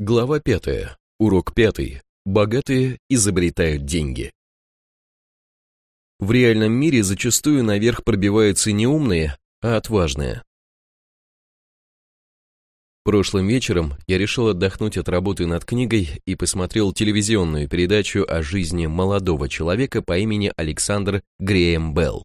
Глава пятая. Урок пятый. Богатые изобретают деньги. В реальном мире зачастую наверх пробиваются не умные, а отважные. Прошлым вечером я решил отдохнуть от работы над книгой и посмотрел телевизионную передачу о жизни молодого человека по имени Александр Греем Белл.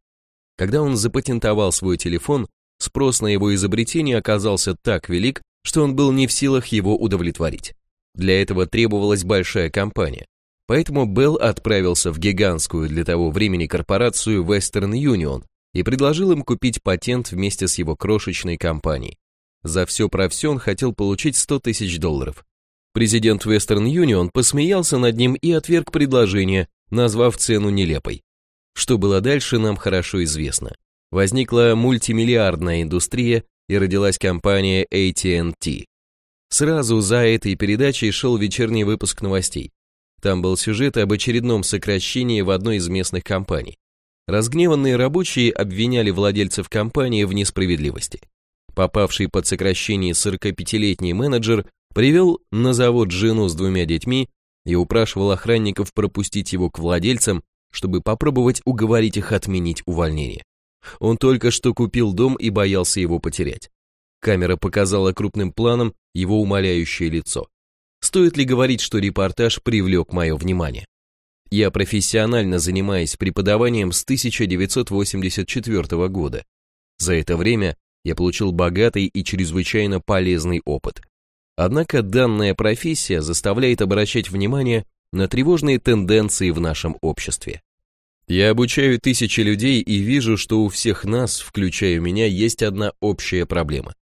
Когда он запатентовал свой телефон, спрос на его изобретение оказался так велик, что он был не в силах его удовлетворить. Для этого требовалась большая компания. Поэтому Белл отправился в гигантскую для того времени корпорацию Western Union и предложил им купить патент вместе с его крошечной компанией. За все про все он хотел получить 100 тысяч долларов. Президент Western Union посмеялся над ним и отверг предложение, назвав цену нелепой. Что было дальше, нам хорошо известно. Возникла мультимиллиардная индустрия и родилась компания AT&T. Сразу за этой передачей шел вечерний выпуск новостей. Там был сюжет об очередном сокращении в одной из местных компаний. Разгневанные рабочие обвиняли владельцев компании в несправедливости. Попавший под сокращение 45-летний менеджер привел на завод жену с двумя детьми и упрашивал охранников пропустить его к владельцам, чтобы попробовать уговорить их отменить увольнение. Он только что купил дом и боялся его потерять. Камера показала крупным планом его умоляющее лицо. Стоит ли говорить, что репортаж привлек мое внимание? Я профессионально занимаюсь преподаванием с 1984 года. За это время я получил богатый и чрезвычайно полезный опыт. Однако данная профессия заставляет обращать внимание на тревожные тенденции в нашем обществе. Я обучаю тысячи людей и вижу, что у всех нас, включая меня, есть одна общая проблема.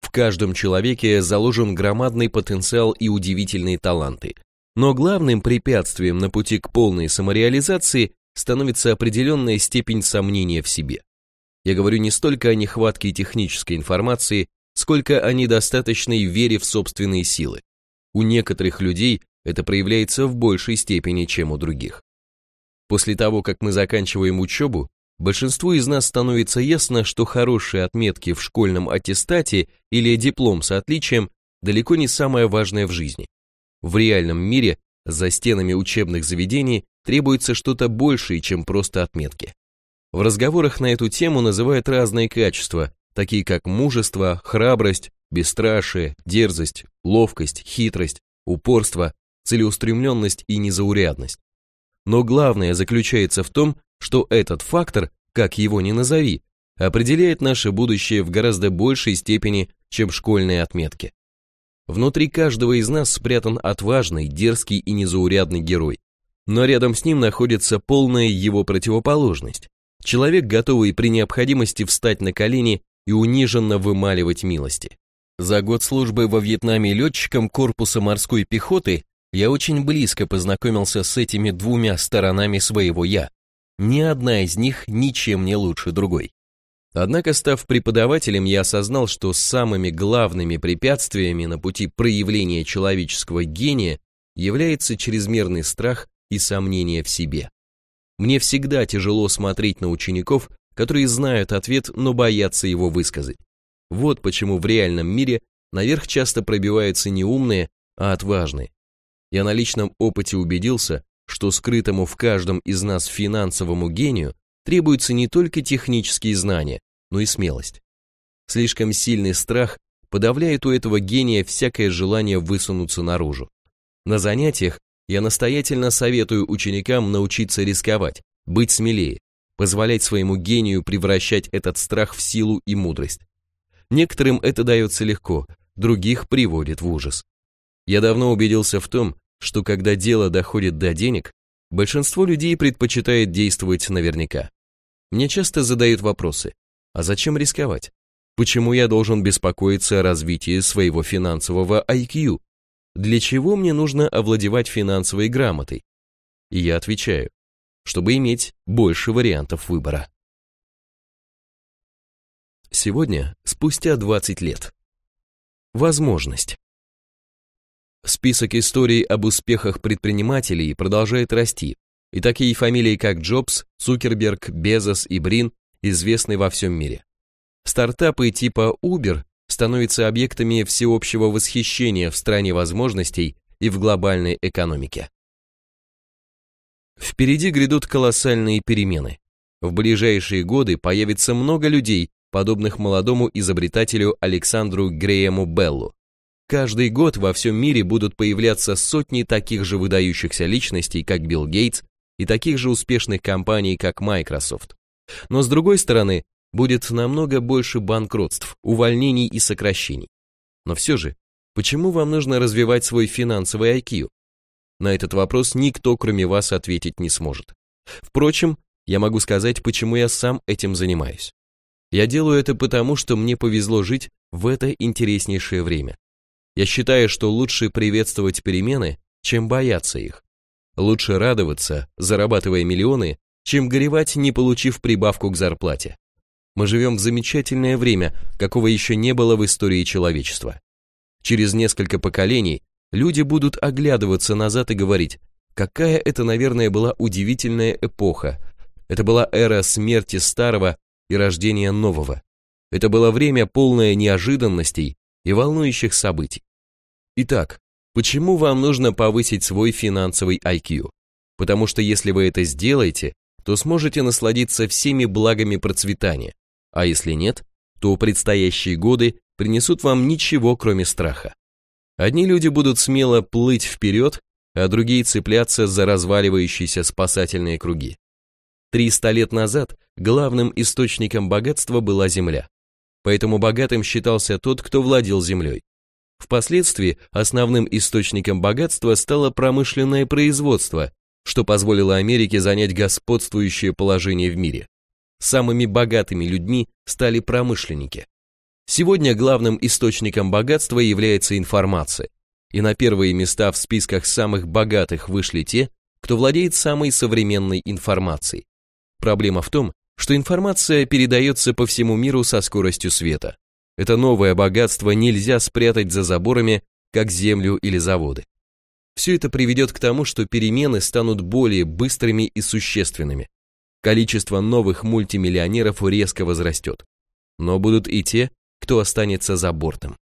В каждом человеке заложен громадный потенциал и удивительные таланты. Но главным препятствием на пути к полной самореализации становится определенная степень сомнения в себе. Я говорю не столько о нехватке технической информации, сколько о недостаточной вере в собственные силы. У некоторых людей это проявляется в большей степени, чем у других. После того, как мы заканчиваем учебу, большинству из нас становится ясно, что хорошие отметки в школьном аттестате или диплом с отличием далеко не самое важное в жизни. В реальном мире за стенами учебных заведений требуется что-то большее, чем просто отметки. В разговорах на эту тему называют разные качества, такие как мужество, храбрость, бесстрашие, дерзость, ловкость, хитрость, упорство, целеустремленность и незаурядность. Но главное заключается в том, что этот фактор, как его ни назови, определяет наше будущее в гораздо большей степени, чем школьные отметки. Внутри каждого из нас спрятан отважный, дерзкий и незаурядный герой. Но рядом с ним находится полная его противоположность. Человек, готовый при необходимости встать на колени и униженно вымаливать милости. За год службы во Вьетнаме летчиком корпуса морской пехоты я очень близко познакомился с этими двумя сторонами своего «я». Ни одна из них ничем не лучше другой. Однако, став преподавателем, я осознал, что самыми главными препятствиями на пути проявления человеческого гения является чрезмерный страх и сомнение в себе. Мне всегда тяжело смотреть на учеников, которые знают ответ, но боятся его высказать. Вот почему в реальном мире наверх часто пробиваются не умные, а отважные. Я на личном опыте убедился, что скрытому в каждом из нас финансовому гению требуются не только технические знания, но и смелость. Слишком сильный страх подавляет у этого гения всякое желание высунуться наружу. На занятиях я настоятельно советую ученикам научиться рисковать, быть смелее, позволять своему гению превращать этот страх в силу и мудрость. Некоторым это дается легко, других приводит в ужас. Я давно убедился в том, что когда дело доходит до денег, большинство людей предпочитает действовать наверняка. Мне часто задают вопросы, а зачем рисковать? Почему я должен беспокоиться о развитии своего финансового IQ? Для чего мне нужно овладевать финансовой грамотой? И я отвечаю, чтобы иметь больше вариантов выбора. Сегодня, спустя 20 лет. Возможность. Список историй об успехах предпринимателей продолжает расти, и такие фамилии, как Джобс, Цукерберг, Безос и Брин известны во всем мире. Стартапы типа Uber становятся объектами всеобщего восхищения в стране возможностей и в глобальной экономике. Впереди грядут колоссальные перемены. В ближайшие годы появится много людей, подобных молодому изобретателю Александру Греему Беллу. Каждый год во всем мире будут появляться сотни таких же выдающихся личностей, как Билл Гейтс, и таких же успешных компаний, как Microsoft. Но с другой стороны, будет намного больше банкротств, увольнений и сокращений. Но все же, почему вам нужно развивать свой финансовый IQ? На этот вопрос никто, кроме вас, ответить не сможет. Впрочем, я могу сказать, почему я сам этим занимаюсь. Я делаю это потому, что мне повезло жить в это интереснейшее время. Я считаю, что лучше приветствовать перемены, чем бояться их. Лучше радоваться, зарабатывая миллионы, чем горевать, не получив прибавку к зарплате. Мы живем в замечательное время, какого еще не было в истории человечества. Через несколько поколений люди будут оглядываться назад и говорить, какая это, наверное, была удивительная эпоха. Это была эра смерти старого и рождения нового. Это было время полное неожиданностей и волнующих событий. Итак, почему вам нужно повысить свой финансовый IQ? Потому что если вы это сделаете, то сможете насладиться всеми благами процветания, а если нет, то предстоящие годы принесут вам ничего, кроме страха. Одни люди будут смело плыть вперед, а другие цепляться за разваливающиеся спасательные круги. 300 лет назад главным источником богатства была земля. Поэтому богатым считался тот, кто владел землей. Впоследствии основным источником богатства стало промышленное производство, что позволило Америке занять господствующее положение в мире. Самыми богатыми людьми стали промышленники. Сегодня главным источником богатства является информация, и на первые места в списках самых богатых вышли те, кто владеет самой современной информацией. Проблема в том, что информация передается по всему миру со скоростью света. Это новое богатство нельзя спрятать за заборами, как землю или заводы. Все это приведет к тому, что перемены станут более быстрыми и существенными. Количество новых мультимиллионеров резко возрастет. Но будут и те, кто останется за бортом.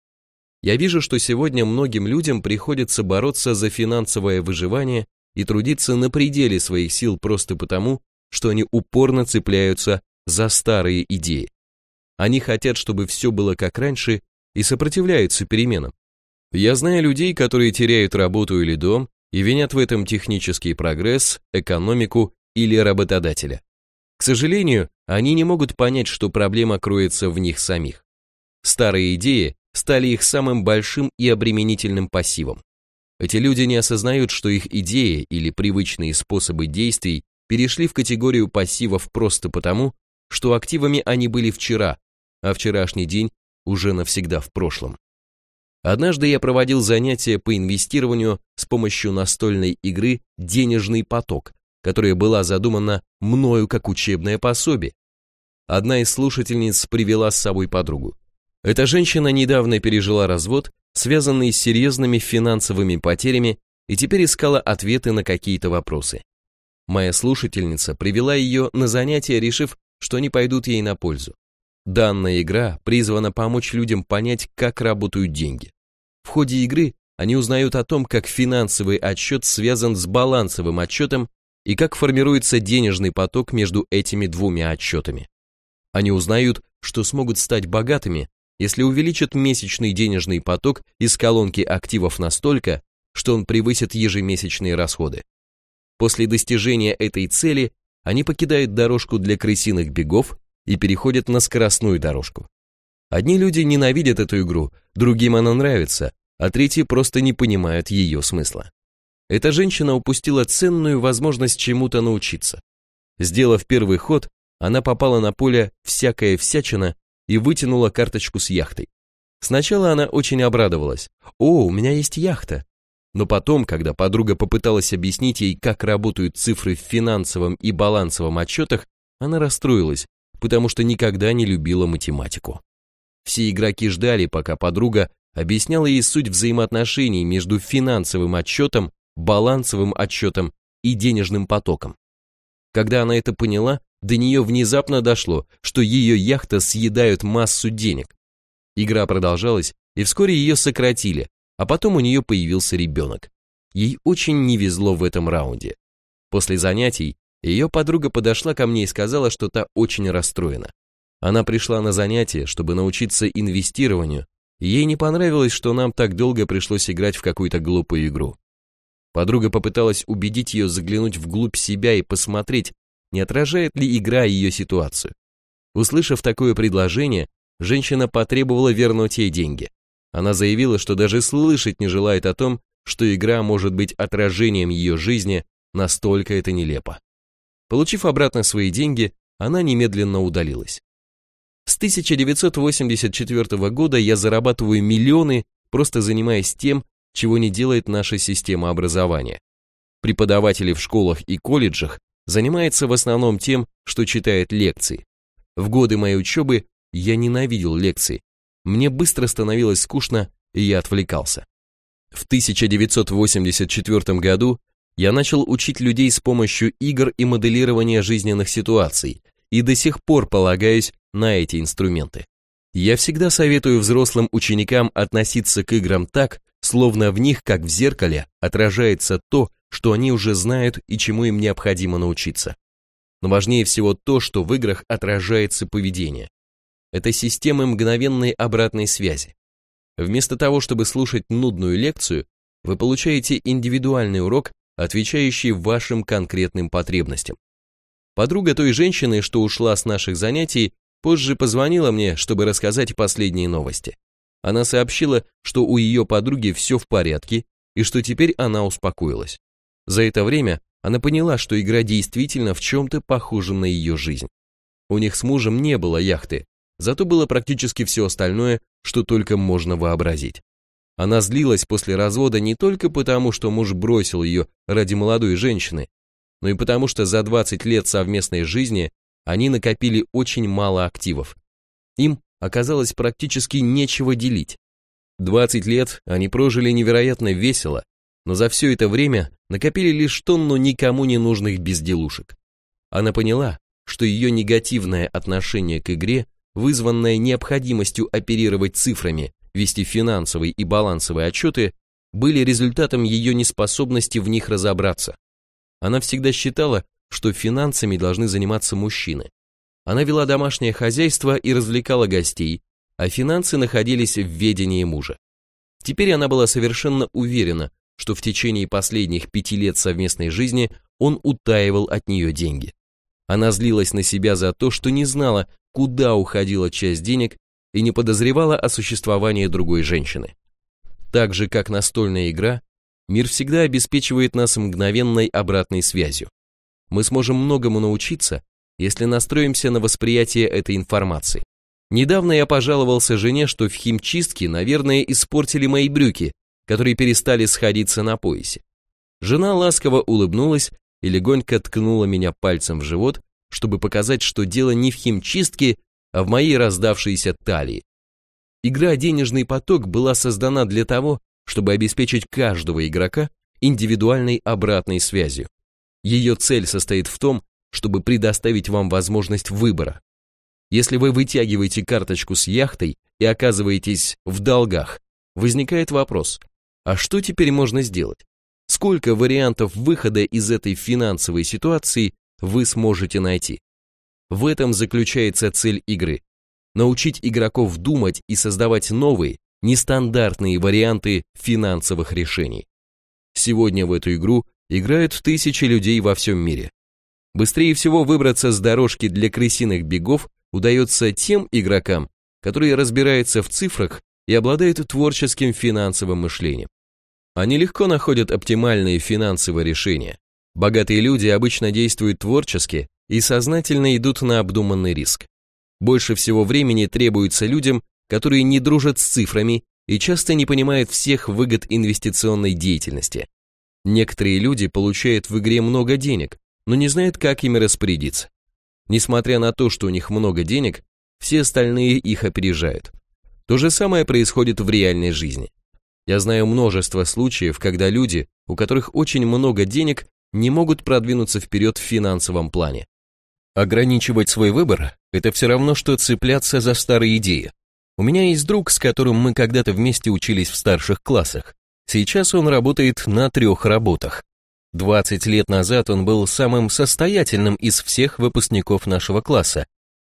Я вижу, что сегодня многим людям приходится бороться за финансовое выживание и трудиться на пределе своих сил просто потому, что они упорно цепляются за старые идеи. Они хотят, чтобы все было как раньше и сопротивляются переменам. Я знаю людей, которые теряют работу или дом и винят в этом технический прогресс, экономику или работодателя. К сожалению, они не могут понять, что проблема кроется в них самих. Старые идеи стали их самым большим и обременительным пассивом. Эти люди не осознают, что их идеи или привычные способы действий перешли в категорию пассивов просто потому, что активами они были вчера, а вчерашний день уже навсегда в прошлом. Однажды я проводил занятия по инвестированию с помощью настольной игры «Денежный поток», которая была задумана мною как учебное пособие. Одна из слушательниц привела с собой подругу. Эта женщина недавно пережила развод, связанный с серьезными финансовыми потерями, и теперь искала ответы на какие-то вопросы. Моя слушательница привела ее на занятия, решив, что они пойдут ей на пользу. Данная игра призвана помочь людям понять, как работают деньги. В ходе игры они узнают о том, как финансовый отчет связан с балансовым отчетом и как формируется денежный поток между этими двумя отчетами. Они узнают, что смогут стать богатыми, если увеличат месячный денежный поток из колонки активов настолько, что он превысит ежемесячные расходы. После достижения этой цели они покидают дорожку для крысиных бегов и переходят на скоростную дорожку. Одни люди ненавидят эту игру, другим она нравится, а третьи просто не понимают ее смысла. Эта женщина упустила ценную возможность чему-то научиться. Сделав первый ход, она попала на поле «всякая всячина» и вытянула карточку с яхтой. Сначала она очень обрадовалась. «О, у меня есть яхта!» Но потом, когда подруга попыталась объяснить ей, как работают цифры в финансовом и балансовом отчетах, она расстроилась, потому что никогда не любила математику. Все игроки ждали, пока подруга объясняла ей суть взаимоотношений между финансовым отчетом, балансовым отчетом и денежным потоком. Когда она это поняла, до нее внезапно дошло, что ее яхта съедают массу денег. Игра продолжалась, и вскоре ее сократили, а потом у нее появился ребенок. Ей очень не везло в этом раунде. После занятий ее подруга подошла ко мне и сказала, что та очень расстроена. Она пришла на занятие, чтобы научиться инвестированию, ей не понравилось, что нам так долго пришлось играть в какую-то глупую игру. Подруга попыталась убедить ее заглянуть вглубь себя и посмотреть, не отражает ли игра ее ситуацию. Услышав такое предложение, женщина потребовала вернуть ей деньги. Она заявила, что даже слышать не желает о том, что игра может быть отражением ее жизни, настолько это нелепо. Получив обратно свои деньги, она немедленно удалилась. С 1984 года я зарабатываю миллионы, просто занимаясь тем, чего не делает наша система образования. Преподаватели в школах и колледжах занимаются в основном тем, что читают лекции. В годы моей учебы я ненавидел лекции. Мне быстро становилось скучно, и я отвлекался. В 1984 году я начал учить людей с помощью игр и моделирования жизненных ситуаций, и до сих пор полагаюсь на эти инструменты. Я всегда советую взрослым ученикам относиться к играм так, словно в них, как в зеркале, отражается то, что они уже знают и чему им необходимо научиться. Но важнее всего то, что в играх отражается поведение. Это системы мгновенной обратной связи. Вместо того, чтобы слушать нудную лекцию, вы получаете индивидуальный урок, отвечающий вашим конкретным потребностям. Подруга той женщины, что ушла с наших занятий, позже позвонила мне, чтобы рассказать последние новости. Она сообщила, что у ее подруги все в порядке и что теперь она успокоилась. За это время она поняла, что игра действительно в чем-то похожа на ее жизнь. У них с мужем не было яхты, зато было практически все остальное, что только можно вообразить. Она злилась после развода не только потому, что муж бросил ее ради молодой женщины, но и потому, что за 20 лет совместной жизни они накопили очень мало активов. Им оказалось практически нечего делить. 20 лет они прожили невероятно весело, но за все это время накопили лишь тонну никому не нужных безделушек. Она поняла, что ее негативное отношение к игре, вызванное необходимостью оперировать цифрами, вести финансовые и балансовые отчеты, были результатом ее неспособности в них разобраться. Она всегда считала, что финансами должны заниматься мужчины. Она вела домашнее хозяйство и развлекала гостей, а финансы находились в ведении мужа. Теперь она была совершенно уверена, что в течение последних пяти лет совместной жизни он утаивал от нее деньги. Она злилась на себя за то, что не знала, куда уходила часть денег и не подозревала о существовании другой женщины. Так же, как настольная игра, мир всегда обеспечивает нас мгновенной обратной связью. Мы сможем многому научиться, если настроимся на восприятие этой информации. Недавно я пожаловался жене, что в химчистке, наверное, испортили мои брюки, которые перестали сходиться на поясе. Жена ласково улыбнулась и легонько ткнула меня пальцем в живот, чтобы показать, что дело не в химчистке, а в моей раздавшейся талии. Игра «Денежный поток» была создана для того, чтобы обеспечить каждого игрока индивидуальной обратной связью. Ее цель состоит в том, чтобы предоставить вам возможность выбора. Если вы вытягиваете карточку с яхтой и оказываетесь в долгах, возникает вопрос, а что теперь можно сделать? Сколько вариантов выхода из этой финансовой ситуации вы сможете найти? В этом заключается цель игры. Научить игроков думать и создавать новые, нестандартные варианты финансовых решений. Сегодня в эту игру играют тысячи людей во всем мире. Быстрее всего выбраться с дорожки для крысиных бегов удается тем игрокам, которые разбираются в цифрах и обладают творческим финансовым мышлением. Они легко находят оптимальные финансовые решения. Богатые люди обычно действуют творчески и сознательно идут на обдуманный риск. Больше всего времени требуется людям, которые не дружат с цифрами и часто не понимают всех выгод инвестиционной деятельности. Некоторые люди получают в игре много денег, но не знают, как ими распорядиться. Несмотря на то, что у них много денег, все остальные их опережают. То же самое происходит в реальной жизни. Я знаю множество случаев, когда люди, у которых очень много денег, не могут продвинуться вперед в финансовом плане. Ограничивать свой выбор – это все равно, что цепляться за старые идеи. У меня есть друг, с которым мы когда-то вместе учились в старших классах. Сейчас он работает на трех работах. 20 лет назад он был самым состоятельным из всех выпускников нашего класса.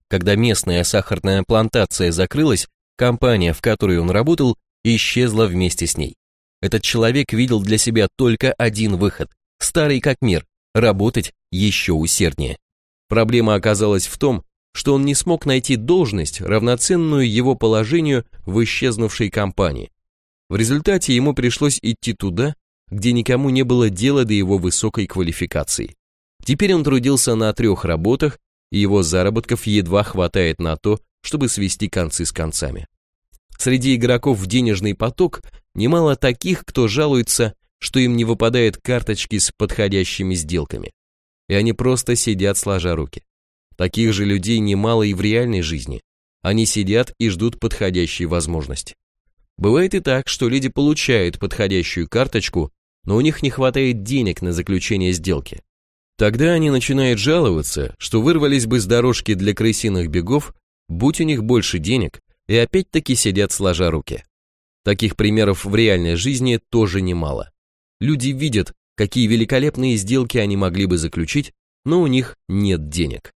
Когда местная сахарная плантация закрылась, компания, в которой он работал, исчезла вместе с ней. Этот человек видел для себя только один выход, старый как мир, работать еще усерднее. Проблема оказалась в том, что он не смог найти должность, равноценную его положению в исчезнувшей компании. В результате ему пришлось идти туда, где никому не было дела до его высокой квалификации. Теперь он трудился на трех работах, и его заработков едва хватает на то, чтобы свести концы с концами. Среди игроков в денежный поток немало таких, кто жалуется, что им не выпадает карточки с подходящими сделками. И они просто сидят сложа руки. Таких же людей немало и в реальной жизни. Они сидят и ждут подходящей возможности. Бывает и так, что люди получают подходящую карточку, но у них не хватает денег на заключение сделки. Тогда они начинают жаловаться, что вырвались бы с дорожки для крысиных бегов, будь у них больше денег, и опять-таки сидят сложа руки. Таких примеров в реальной жизни тоже немало. Люди видят, какие великолепные сделки они могли бы заключить, но у них нет денег.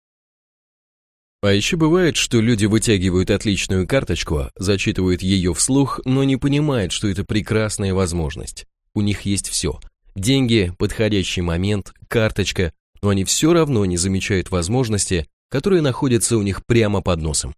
А еще бывает, что люди вытягивают отличную карточку, зачитывают ее вслух, но не понимают, что это прекрасная возможность. У них есть все. Деньги, подходящий момент, карточка, но они все равно не замечают возможности, которые находятся у них прямо под носом.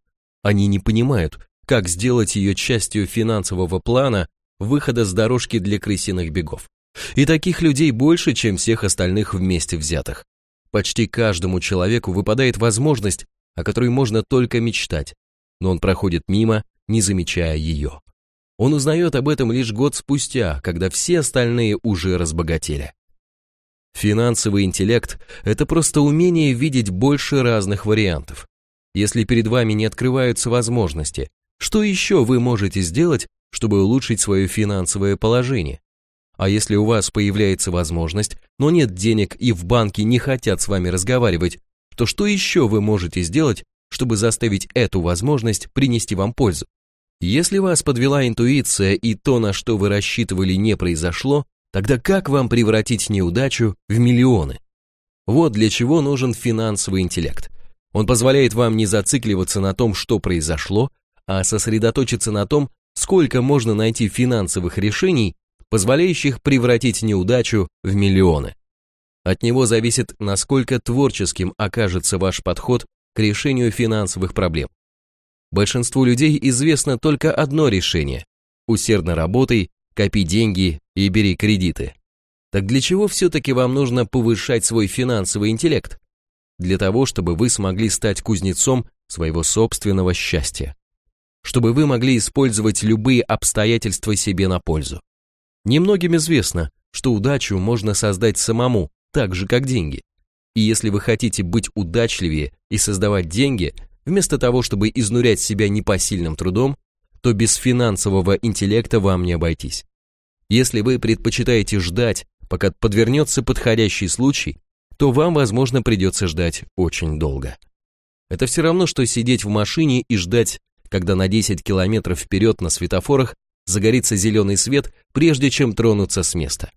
Они не понимают, как сделать ее частью финансового плана выхода с дорожки для крысиных бегов. И таких людей больше, чем всех остальных вместе взятых. Почти каждому человеку выпадает возможность о которой можно только мечтать, но он проходит мимо, не замечая ее. Он узнает об этом лишь год спустя, когда все остальные уже разбогатели. Финансовый интеллект – это просто умение видеть больше разных вариантов. Если перед вами не открываются возможности, что еще вы можете сделать, чтобы улучшить свое финансовое положение? А если у вас появляется возможность, но нет денег и в банке не хотят с вами разговаривать, то что еще вы можете сделать, чтобы заставить эту возможность принести вам пользу? Если вас подвела интуиция и то, на что вы рассчитывали, не произошло, тогда как вам превратить неудачу в миллионы? Вот для чего нужен финансовый интеллект. Он позволяет вам не зацикливаться на том, что произошло, а сосредоточиться на том, сколько можно найти финансовых решений, позволяющих превратить неудачу в миллионы. От него зависит, насколько творческим окажется ваш подход к решению финансовых проблем. Большинству людей известно только одно решение – усердно работай, копи деньги и бери кредиты. Так для чего все-таки вам нужно повышать свой финансовый интеллект? Для того, чтобы вы смогли стать кузнецом своего собственного счастья. Чтобы вы могли использовать любые обстоятельства себе на пользу. Немногим известно, что удачу можно создать самому, так же, как деньги. И если вы хотите быть удачливее и создавать деньги, вместо того, чтобы изнурять себя непосильным трудом, то без финансового интеллекта вам не обойтись. Если вы предпочитаете ждать, пока подвернется подходящий случай, то вам, возможно, придется ждать очень долго. Это все равно, что сидеть в машине и ждать, когда на 10 километров вперед на светофорах загорится зеленый свет, прежде чем тронуться с места.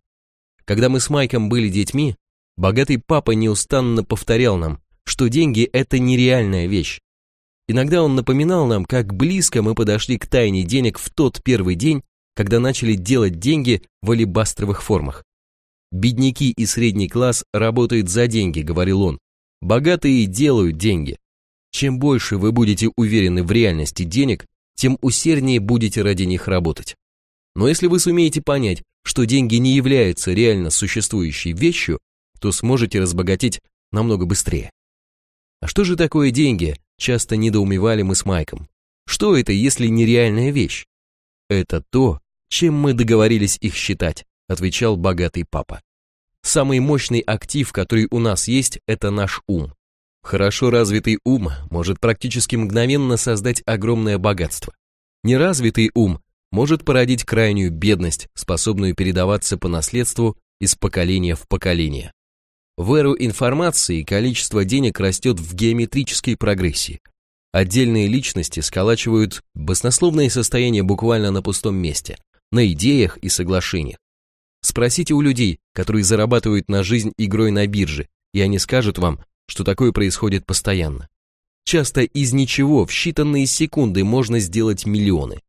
Когда мы с Майком были детьми, Богатый папа неустанно повторял нам, что деньги – это нереальная вещь. Иногда он напоминал нам, как близко мы подошли к тайне денег в тот первый день, когда начали делать деньги в алебастровых формах. «Бедняки и средний класс работают за деньги», — говорил он. «Богатые делают деньги. Чем больше вы будете уверены в реальности денег, тем усерднее будете ради них работать. Но если вы сумеете понять, что деньги не являются реально существующей вещью, то сможете разбогатеть намного быстрее. А что же такое деньги? Часто недоумевали мы с Майком. Что это, если нереальная вещь? Это то, чем мы договорились их считать, отвечал богатый папа. Самый мощный актив, который у нас есть, это наш ум. Хорошо развитый ум может практически мгновенно создать огромное богатство. Неразвитый ум может породить крайнюю бедность, способную передаваться по наследству из поколения в поколение. В эру информации количество денег растет в геометрической прогрессии. Отдельные личности сколачивают баснословные состояния буквально на пустом месте, на идеях и соглашениях. Спросите у людей, которые зарабатывают на жизнь игрой на бирже, и они скажут вам, что такое происходит постоянно. Часто из ничего в считанные секунды можно сделать миллионы.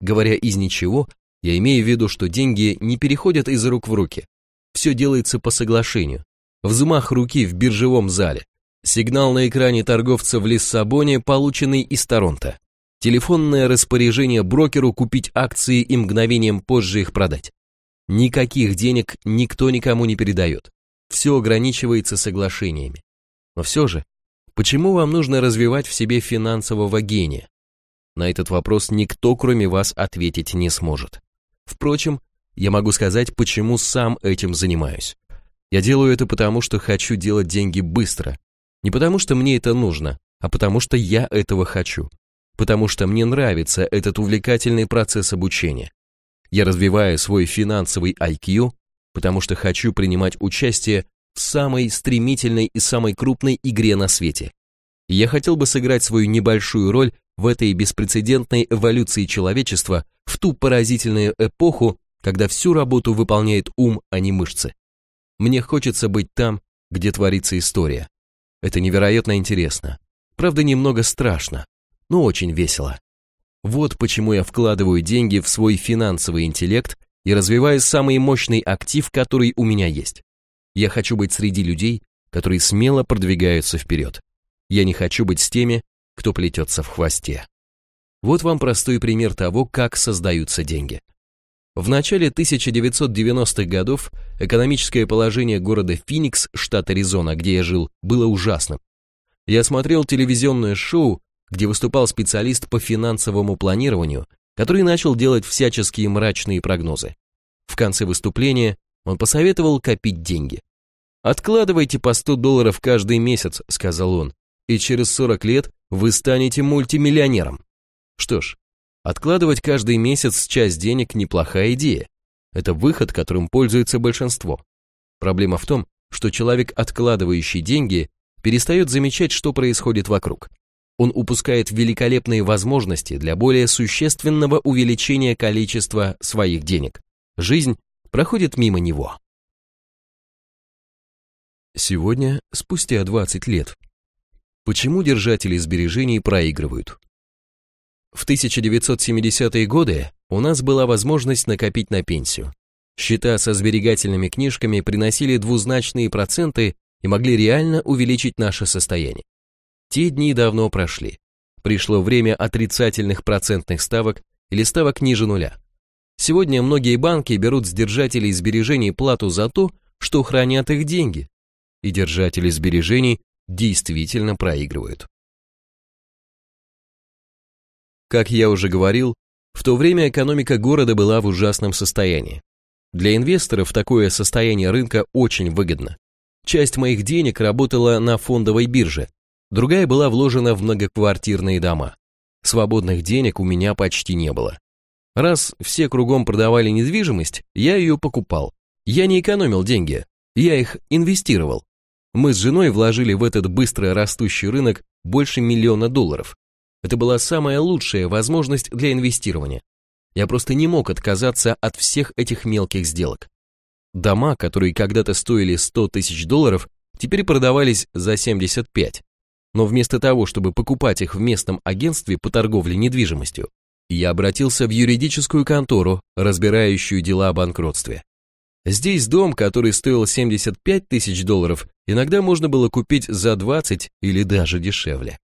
Говоря из ничего, я имею в виду, что деньги не переходят из рук в руки. Все делается по соглашению. Взмах руки в биржевом зале. Сигнал на экране торговца в Лиссабоне, полученный из Торонто. Телефонное распоряжение брокеру купить акции и мгновением позже их продать. Никаких денег никто никому не передает. Все ограничивается соглашениями. Но все же, почему вам нужно развивать в себе финансового гения? На этот вопрос никто, кроме вас, ответить не сможет. Впрочем, я могу сказать, почему сам этим занимаюсь. Я делаю это потому, что хочу делать деньги быстро. Не потому, что мне это нужно, а потому, что я этого хочу. Потому что мне нравится этот увлекательный процесс обучения. Я развиваю свой финансовый IQ, потому что хочу принимать участие в самой стремительной и самой крупной игре на свете. Я хотел бы сыграть свою небольшую роль в этой беспрецедентной эволюции человечества в ту поразительную эпоху, когда всю работу выполняет ум, а не мышцы. Мне хочется быть там, где творится история. Это невероятно интересно. Правда, немного страшно, но очень весело. Вот почему я вкладываю деньги в свой финансовый интеллект и развиваю самый мощный актив, который у меня есть. Я хочу быть среди людей, которые смело продвигаются вперед. Я не хочу быть с теми, кто плетется в хвосте. Вот вам простой пример того, как создаются деньги. В начале 1990-х годов экономическое положение города Финикс, штат Аризона, где я жил, было ужасным. Я смотрел телевизионное шоу, где выступал специалист по финансовому планированию, который начал делать всяческие мрачные прогнозы. В конце выступления он посоветовал копить деньги. «Откладывайте по 100 долларов каждый месяц», — сказал он, «и через 40 лет вы станете мультимиллионером. Что ж, откладывать каждый месяц часть денег неплохая идея. Это выход, которым пользуется большинство. Проблема в том, что человек, откладывающий деньги, перестает замечать, что происходит вокруг. Он упускает великолепные возможности для более существенного увеличения количества своих денег. Жизнь проходит мимо него. Сегодня, спустя 20 лет, Почему держатели сбережений проигрывают? В 1970-е годы у нас была возможность накопить на пенсию. Счета со сберегательными книжками приносили двузначные проценты и могли реально увеличить наше состояние. Те дни давно прошли. Пришло время отрицательных процентных ставок или ставок ниже нуля. Сегодня многие банки берут с держателей сбережений плату за то, что хранят их деньги. И держатели сбережений действительно проигрывают. Как я уже говорил, в то время экономика города была в ужасном состоянии. Для инвесторов такое состояние рынка очень выгодно. Часть моих денег работала на фондовой бирже, другая была вложена в многоквартирные дома. Свободных денег у меня почти не было. Раз все кругом продавали недвижимость, я ее покупал. Я не экономил деньги, я их инвестировал. Мы с женой вложили в этот быстро растущий рынок больше миллиона долларов. Это была самая лучшая возможность для инвестирования. Я просто не мог отказаться от всех этих мелких сделок. Дома, которые когда-то стоили 100 тысяч долларов, теперь продавались за 75. Но вместо того, чтобы покупать их в местном агентстве по торговле недвижимостью, я обратился в юридическую контору, разбирающую дела о банкротстве. Здесь дом, который стоил 75 тысяч долларов, иногда можно было купить за 20 или даже дешевле.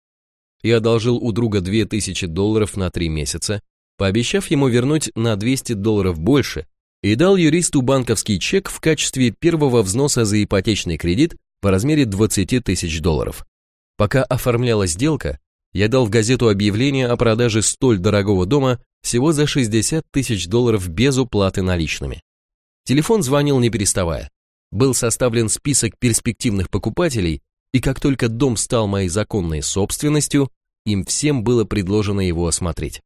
Я одолжил у друга 2000 долларов на 3 месяца, пообещав ему вернуть на 200 долларов больше, и дал юристу банковский чек в качестве первого взноса за ипотечный кредит по размере 20 тысяч долларов. Пока оформлялась сделка, я дал в газету объявление о продаже столь дорогого дома всего за 60 тысяч долларов без уплаты наличными. Телефон звонил не переставая. Был составлен список перспективных покупателей, и как только дом стал моей законной собственностью, им всем было предложено его осмотреть.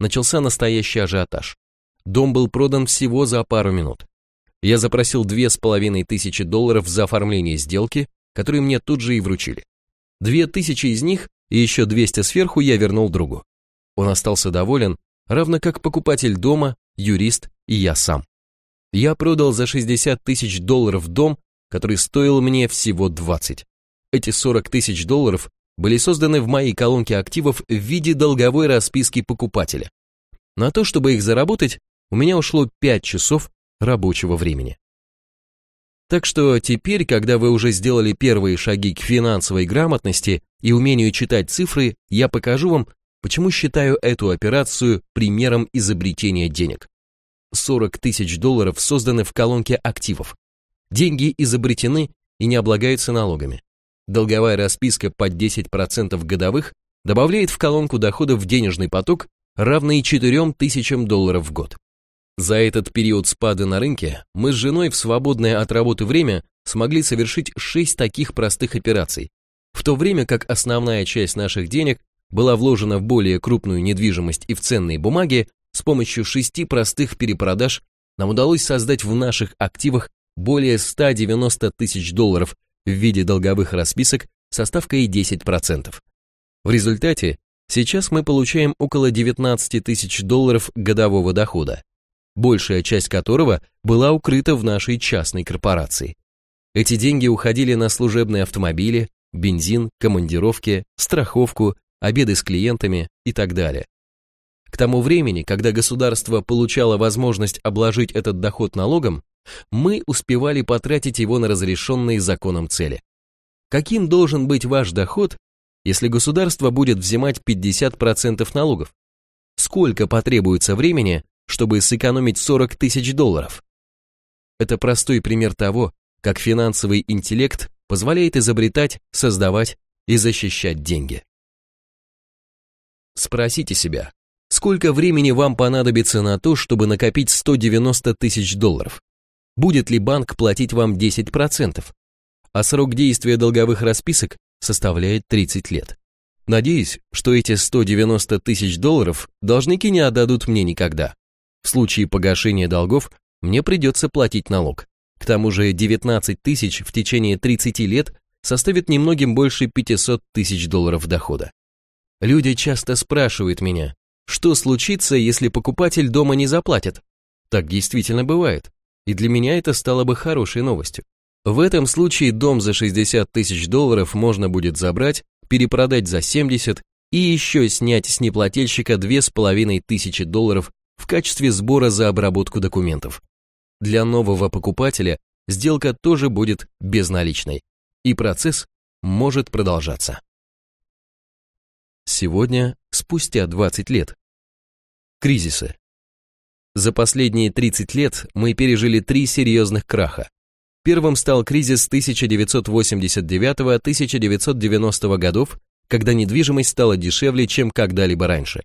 Начался настоящий ажиотаж. Дом был продан всего за пару минут. Я запросил две с половиной тысячи долларов за оформление сделки, которые мне тут же и вручили. Две тысячи из них и еще 200 сверху я вернул другу. Он остался доволен, равно как покупатель дома, юрист и я сам. Я продал за 60 тысяч долларов дом, который стоил мне всего 20. Эти 40 тысяч долларов были созданы в моей колонке активов в виде долговой расписки покупателя. На то, чтобы их заработать, у меня ушло 5 часов рабочего времени. Так что теперь, когда вы уже сделали первые шаги к финансовой грамотности и умению читать цифры, я покажу вам, почему считаю эту операцию примером изобретения денег. 40 тысяч долларов созданы в колонке активов. Деньги изобретены и не облагаются налогами. Долговая расписка под 10% годовых добавляет в колонку доходов денежный поток, равный 4 тысячам долларов в год. За этот период спада на рынке мы с женой в свободное от работы время смогли совершить 6 таких простых операций, в то время как основная часть наших денег была вложена в более крупную недвижимость и в ценные бумаги, с помощью шести простых перепродаж нам удалось создать в наших активах более 190 тысяч долларов в виде долговых расписок со ставкой 10%. В результате сейчас мы получаем около 19 тысяч долларов годового дохода, большая часть которого была укрыта в нашей частной корпорации. Эти деньги уходили на служебные автомобили, бензин, командировки, страховку, обеды с клиентами и так далее. К тому времени, когда государство получало возможность обложить этот доход налогом, мы успевали потратить его на разрешенные законом цели. Каким должен быть ваш доход, если государство будет взимать 50% налогов? Сколько потребуется времени, чтобы сэкономить 40 тысяч долларов. Это простой пример того, как финансовый интеллект позволяет изобретать, создавать и защищать деньги. Спросите себя, сколько времени вам понадобится на то, чтобы накопить 190 тысяч долларов? Будет ли банк платить вам 10%? А срок действия долговых расписок составляет 30 лет. Надеюсь, что эти 190 тысяч долларов должники не отдадут мне никогда. В случае погашения долгов мне придется платить налог. К тому же 19 тысяч в течение 30 лет составит немногим больше 500 тысяч долларов дохода. Люди часто спрашивают меня, что случится, если покупатель дома не заплатит? Так действительно бывает, и для меня это стало бы хорошей новостью. В этом случае дом за 60 тысяч долларов можно будет забрать, перепродать за 70 и еще снять с неплательщика 2500 долларов в качестве сбора за обработку документов. Для нового покупателя сделка тоже будет безналичной, и процесс может продолжаться. Сегодня, спустя 20 лет. Кризисы. За последние 30 лет мы пережили три серьезных краха. Первым стал кризис 1989-1990 годов, когда недвижимость стала дешевле, чем когда-либо раньше.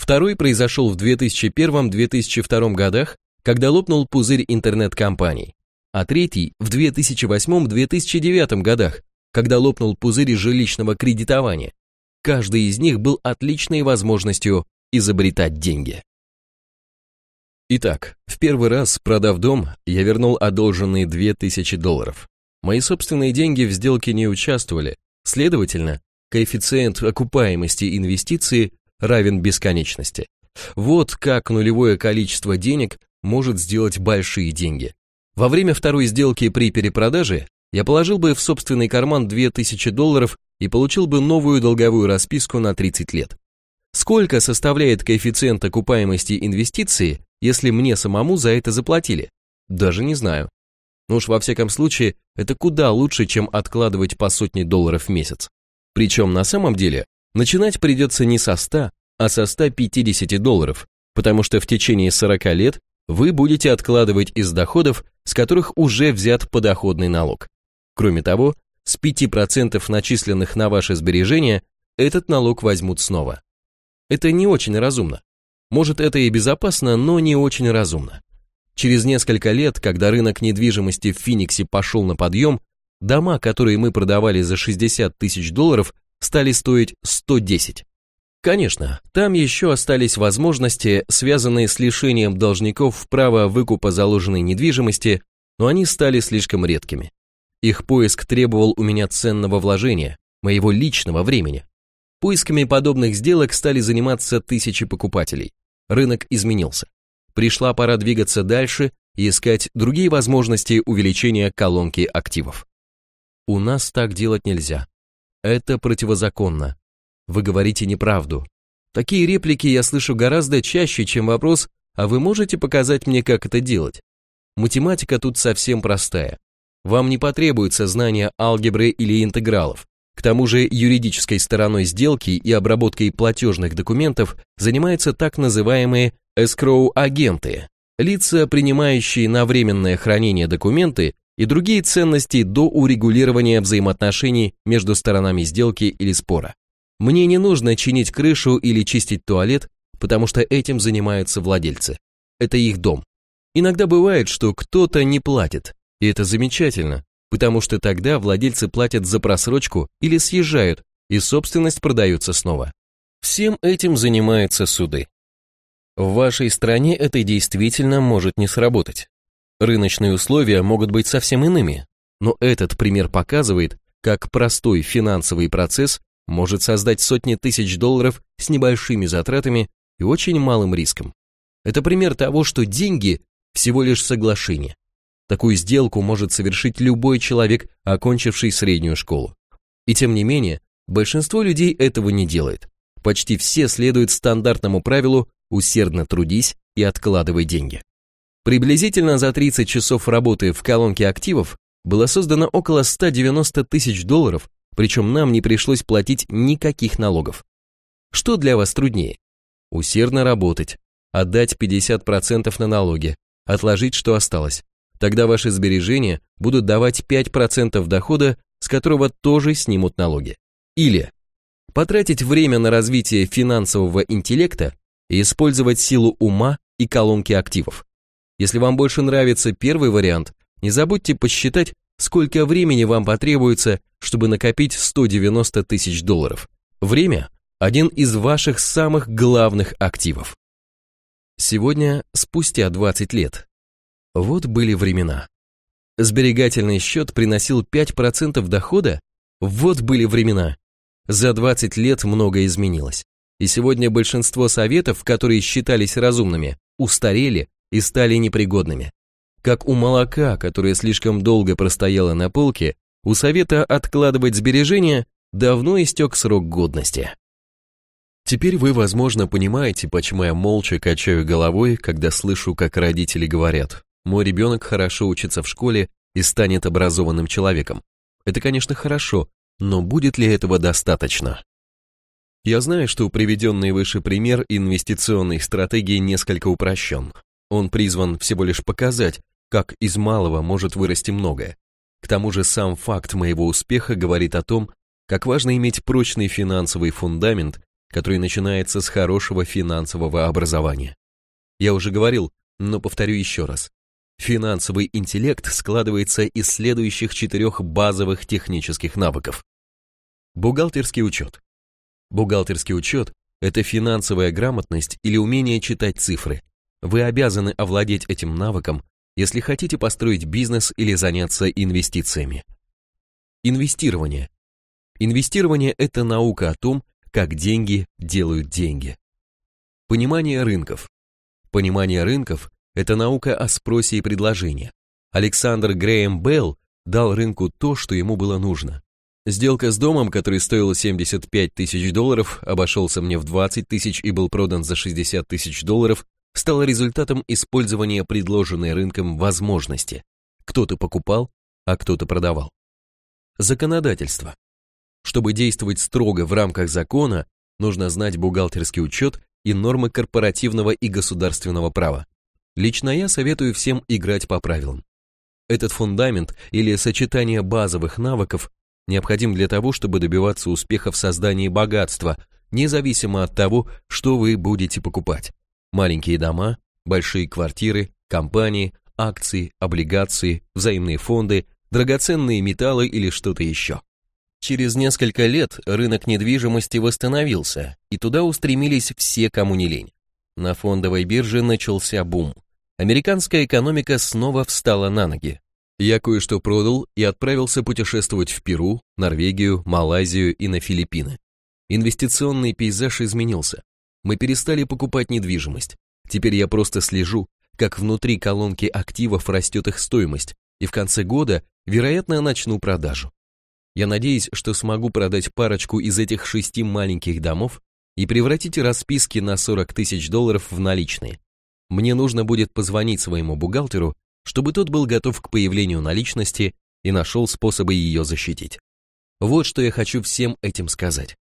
Второй произошел в 2001-2002 годах, когда лопнул пузырь интернет-компаний. А третий в 2008-2009 годах, когда лопнул пузырь жилищного кредитования. Каждый из них был отличной возможностью изобретать деньги. Итак, в первый раз, продав дом, я вернул одолженные 2000 долларов. Мои собственные деньги в сделке не участвовали, следовательно, коэффициент окупаемости инвестиции равен бесконечности. Вот как нулевое количество денег может сделать большие деньги. Во время второй сделки при перепродаже я положил бы в собственный карман 2000 долларов и получил бы новую долговую расписку на 30 лет. Сколько составляет коэффициент окупаемости инвестиции, если мне самому за это заплатили? Даже не знаю. Но уж во всяком случае, это куда лучше, чем откладывать по сотне долларов в месяц. Причем на самом деле Начинать придется не со 100, а со 150 долларов, потому что в течение 40 лет вы будете откладывать из доходов, с которых уже взят подоходный налог. Кроме того, с 5% начисленных на ваши сбережения этот налог возьмут снова. Это не очень разумно. Может, это и безопасно, но не очень разумно. Через несколько лет, когда рынок недвижимости в Финиксе пошел на подъем, дома, которые мы продавали за 60 тысяч долларов, стали стоить 110. Конечно, там еще остались возможности, связанные с лишением должников права выкупа заложенной недвижимости, но они стали слишком редкими. Их поиск требовал у меня ценного вложения, моего личного времени. Поисками подобных сделок стали заниматься тысячи покупателей. Рынок изменился. Пришла пора двигаться дальше и искать другие возможности увеличения колонки активов. У нас так делать нельзя. Это противозаконно. Вы говорите неправду. Такие реплики я слышу гораздо чаще, чем вопрос «А вы можете показать мне, как это делать?» Математика тут совсем простая. Вам не потребуется знания алгебры или интегралов. К тому же юридической стороной сделки и обработкой платежных документов занимаются так называемые escrow-агенты, лица, принимающие на временное хранение документы и другие ценности до урегулирования взаимоотношений между сторонами сделки или спора. Мне не нужно чинить крышу или чистить туалет, потому что этим занимаются владельцы. Это их дом. Иногда бывает, что кто-то не платит, и это замечательно, потому что тогда владельцы платят за просрочку или съезжают, и собственность продается снова. Всем этим занимаются суды. В вашей стране это действительно может не сработать. Рыночные условия могут быть совсем иными, но этот пример показывает, как простой финансовый процесс может создать сотни тысяч долларов с небольшими затратами и очень малым риском. Это пример того, что деньги всего лишь соглашение. Такую сделку может совершить любой человек, окончивший среднюю школу. И тем не менее, большинство людей этого не делает. Почти все следуют стандартному правилу «усердно трудись и откладывай деньги». Приблизительно за 30 часов работы в колонке активов было создано около 190 тысяч долларов, причем нам не пришлось платить никаких налогов. Что для вас труднее? Усердно работать, отдать 50% на налоги, отложить, что осталось. Тогда ваши сбережения будут давать 5% дохода, с которого тоже снимут налоги. Или потратить время на развитие финансового интеллекта и использовать силу ума и колонки активов. Если вам больше нравится первый вариант, не забудьте посчитать, сколько времени вам потребуется, чтобы накопить 190 тысяч долларов. Время – один из ваших самых главных активов. Сегодня, спустя 20 лет, вот были времена. Сберегательный счет приносил 5% дохода? Вот были времена. За 20 лет многое изменилось. И сегодня большинство советов, которые считались разумными, устарели и стали непригодными. Как у молока, которое слишком долго простояло на полке, у совета откладывать сбережения давно истек срок годности. Теперь вы, возможно, понимаете, почему я молча качаю головой, когда слышу, как родители говорят, мой ребенок хорошо учится в школе и станет образованным человеком. Это, конечно, хорошо, но будет ли этого достаточно? Я знаю, что приведенный выше пример инвестиционной стратегии несколько упрощен. Он призван всего лишь показать, как из малого может вырасти многое. К тому же сам факт моего успеха говорит о том, как важно иметь прочный финансовый фундамент который начинается с хорошего финансового образования. Я уже говорил, но повторю еще раз. Финансовый интеллект складывается из следующих четырех базовых технических навыков. Бухгалтерский учет. Бухгалтерский учет – это финансовая грамотность или умение читать цифры. Вы обязаны овладеть этим навыком, если хотите построить бизнес или заняться инвестициями. Инвестирование. Инвестирование – это наука о том, как деньги делают деньги. Понимание рынков. Понимание рынков – это наука о спросе и предложении. Александр Грэем Белл дал рынку то, что ему было нужно. Сделка с домом, который стоил 75 тысяч долларов, обошелся мне в 20 тысяч и был продан за 60 тысяч долларов, стала результатом использования предложенной рынком возможности. Кто-то покупал, а кто-то продавал. Законодательство. Чтобы действовать строго в рамках закона, нужно знать бухгалтерский учет и нормы корпоративного и государственного права. Лично я советую всем играть по правилам. Этот фундамент или сочетание базовых навыков необходим для того, чтобы добиваться успеха в создании богатства, независимо от того, что вы будете покупать. Маленькие дома, большие квартиры, компании, акции, облигации, взаимные фонды, драгоценные металлы или что-то еще. Через несколько лет рынок недвижимости восстановился, и туда устремились все, кому не лень. На фондовой бирже начался бум. Американская экономика снова встала на ноги. Я кое-что продал и отправился путешествовать в Перу, Норвегию, Малайзию и на Филиппины. Инвестиционный пейзаж изменился. Мы перестали покупать недвижимость. Теперь я просто слежу, как внутри колонки активов растет их стоимость, и в конце года, вероятно, начну продажу. Я надеюсь, что смогу продать парочку из этих шести маленьких домов и превратить расписки на 40 тысяч долларов в наличные. Мне нужно будет позвонить своему бухгалтеру, чтобы тот был готов к появлению наличности и нашел способы ее защитить. Вот что я хочу всем этим сказать.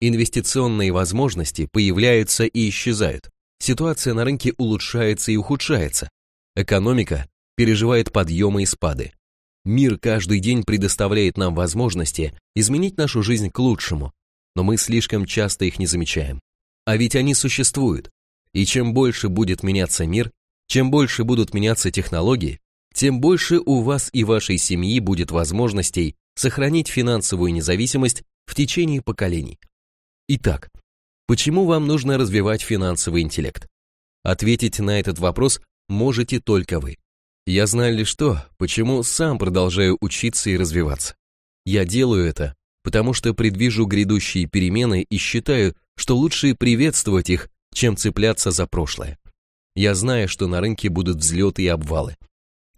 Инвестиционные возможности появляются и исчезают. Ситуация на рынке улучшается и ухудшается. Экономика переживает подъемы и спады. Мир каждый день предоставляет нам возможности изменить нашу жизнь к лучшему, но мы слишком часто их не замечаем. А ведь они существуют. И чем больше будет меняться мир, чем больше будут меняться технологии, тем больше у вас и вашей семьи будет возможностей сохранить финансовую независимость в течение поколений. Итак, почему вам нужно развивать финансовый интеллект? Ответить на этот вопрос можете только вы. Я знаю лишь то, почему сам продолжаю учиться и развиваться. Я делаю это, потому что предвижу грядущие перемены и считаю, что лучше приветствовать их, чем цепляться за прошлое. Я знаю, что на рынке будут взлеты и обвалы.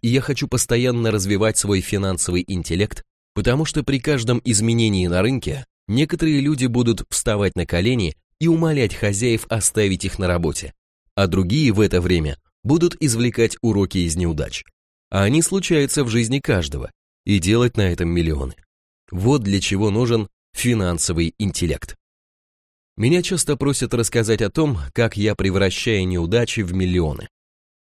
И я хочу постоянно развивать свой финансовый интеллект, потому что при каждом изменении на рынке некоторые люди будут вставать на колени и умолять хозяев оставить их на работе, а другие в это время будут извлекать уроки из неудач. А они случаются в жизни каждого, и делать на этом миллионы. Вот для чего нужен финансовый интеллект. Меня часто просят рассказать о том, как я превращаю неудачи в миллионы.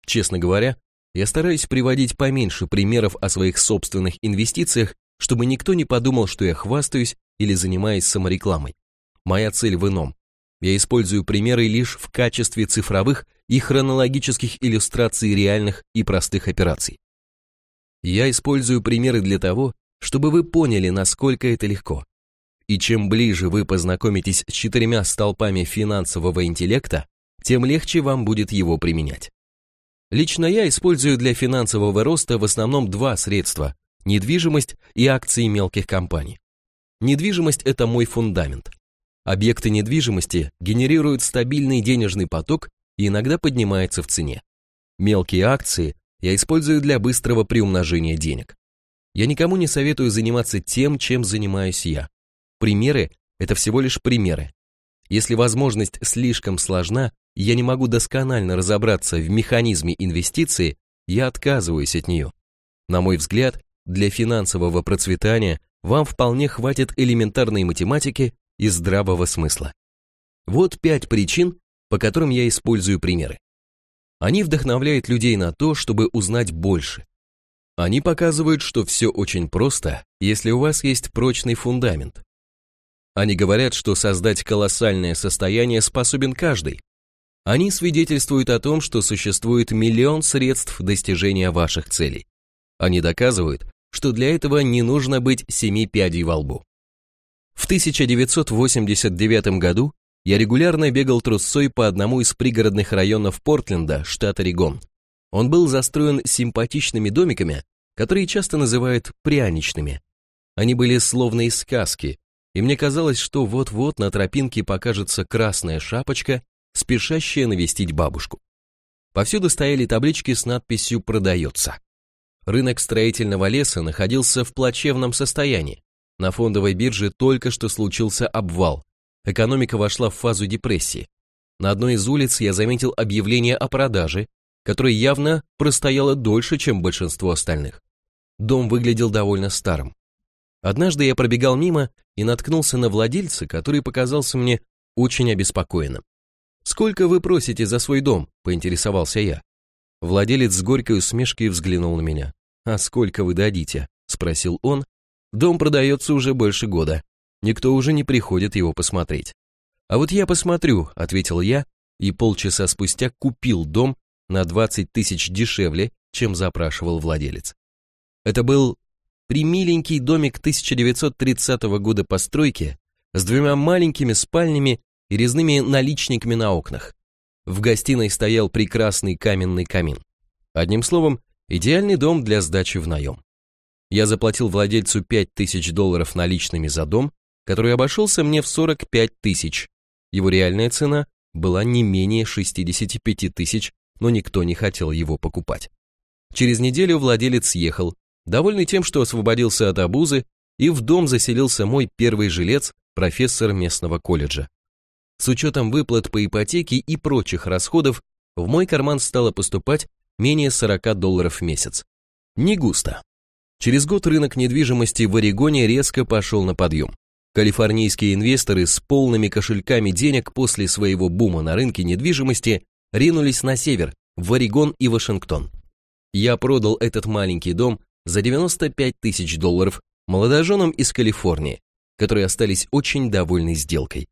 Честно говоря, я стараюсь приводить поменьше примеров о своих собственных инвестициях, чтобы никто не подумал, что я хвастаюсь или занимаюсь саморекламой. Моя цель в ином. Я использую примеры лишь в качестве цифровых и хронологических иллюстраций реальных и простых операций. Я использую примеры для того, чтобы вы поняли, насколько это легко. И чем ближе вы познакомитесь с четырьмя столпами финансового интеллекта, тем легче вам будет его применять. Лично я использую для финансового роста в основном два средства – недвижимость и акции мелких компаний. Недвижимость – это мой фундамент. Объекты недвижимости генерируют стабильный денежный поток и иногда поднимаются в цене. Мелкие акции я использую для быстрого приумножения денег. Я никому не советую заниматься тем, чем занимаюсь я. Примеры – это всего лишь примеры. Если возможность слишком сложна, и я не могу досконально разобраться в механизме инвестиции, я отказываюсь от нее. На мой взгляд, для финансового процветания вам вполне хватит элементарной математики и здравого смысла. Вот пять причин, по которым я использую примеры. Они вдохновляют людей на то, чтобы узнать больше. Они показывают, что все очень просто, если у вас есть прочный фундамент. Они говорят, что создать колоссальное состояние способен каждый. Они свидетельствуют о том, что существует миллион средств достижения ваших целей. Они доказывают, что для этого не нужно быть семи пядей во лбу. В 1989 году я регулярно бегал трусцой по одному из пригородных районов Портленда, штат Орегон. Он был застроен симпатичными домиками, которые часто называют пряничными. Они были словно из сказки, и мне казалось, что вот-вот на тропинке покажется красная шапочка, спешащая навестить бабушку. Повсюду стояли таблички с надписью «Продается». Рынок строительного леса находился в плачевном состоянии. На фондовой бирже только что случился обвал, экономика вошла в фазу депрессии. На одной из улиц я заметил объявление о продаже, которое явно простояло дольше, чем большинство остальных. Дом выглядел довольно старым. Однажды я пробегал мимо и наткнулся на владельца, который показался мне очень обеспокоенным. «Сколько вы просите за свой дом?» – поинтересовался я. Владелец с горькой усмешкой взглянул на меня. «А сколько вы дадите?» – спросил он. «Дом продается уже больше года. Никто уже не приходит его посмотреть. А вот я посмотрю, ответил я, и полчаса спустя купил дом на 20 тысяч дешевле, чем запрашивал владелец. Это был примиленький домик 1930 года постройки с двумя маленькими спальнями и резными наличниками на окнах. В гостиной стоял прекрасный каменный камин. Одним словом, идеальный дом для сдачи в наем. Я заплатил владельцу 5000 долларов наличными за дом, который обошелся мне в 45 тысяч. Его реальная цена была не менее 65 тысяч, но никто не хотел его покупать. Через неделю владелец съехал, довольный тем, что освободился от обузы, и в дом заселился мой первый жилец, профессор местного колледжа. С учетом выплат по ипотеке и прочих расходов, в мой карман стало поступать менее 40 долларов в месяц. Не густо. Через год рынок недвижимости в Орегоне резко пошел на подъем. Калифорнийские инвесторы с полными кошельками денег после своего бума на рынке недвижимости ринулись на север, в Орегон и Вашингтон. Я продал этот маленький дом за 95 тысяч долларов молодоженам из Калифорнии, которые остались очень довольны сделкой.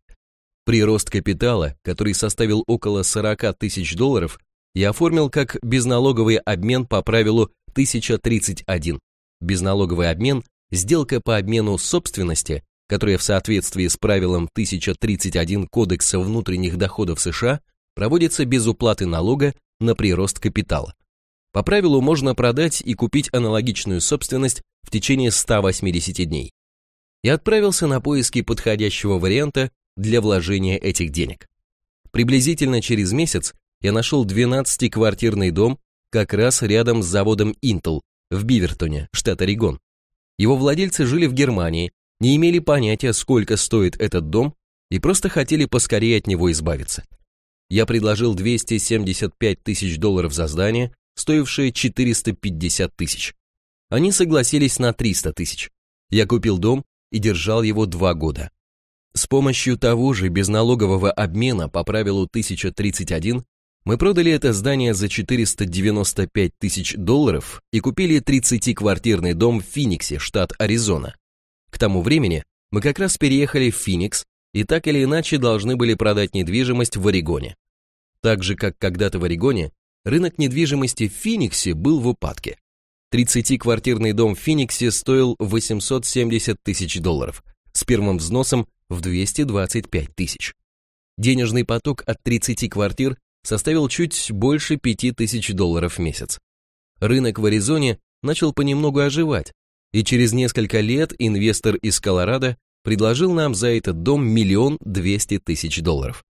Прирост капитала, который составил около 40 тысяч долларов, я оформил как безналоговый обмен по правилу 1031. Безналоговый обмен – сделка по обмену собственности, которая в соответствии с правилом 1031 Кодекса внутренних доходов США проводится без уплаты налога на прирост капитала. По правилу можно продать и купить аналогичную собственность в течение 180 дней. Я отправился на поиски подходящего варианта для вложения этих денег. Приблизительно через месяц я нашел 12-квартирный дом как раз рядом с заводом Intel в Бивертоне, штат Орегон. Его владельцы жили в Германии, не имели понятия, сколько стоит этот дом, и просто хотели поскорее от него избавиться. Я предложил 275 тысяч долларов за здание, стоившее 450 тысяч. Они согласились на 300 тысяч. Я купил дом и держал его два года. С помощью того же безналогового обмена по правилу 1031 мы продали это здание за 495 тысяч долларов и купили 30-квартирный дом в Финиксе, штат Аризона. К тому времени мы как раз переехали в Финикс и так или иначе должны были продать недвижимость в Орегоне. Так же, как когда-то в Орегоне, рынок недвижимости в Финиксе был в упадке. 30-квартирный дом в Финиксе стоил 870 тысяч долларов с первым взносом в 225 тысяч. Денежный поток от 30 квартир составил чуть больше 5 тысяч долларов в месяц. Рынок в Аризоне начал понемногу оживать, и через несколько лет инвестор из Колорадо предложил нам за этот дом миллион двести тысяч долларов.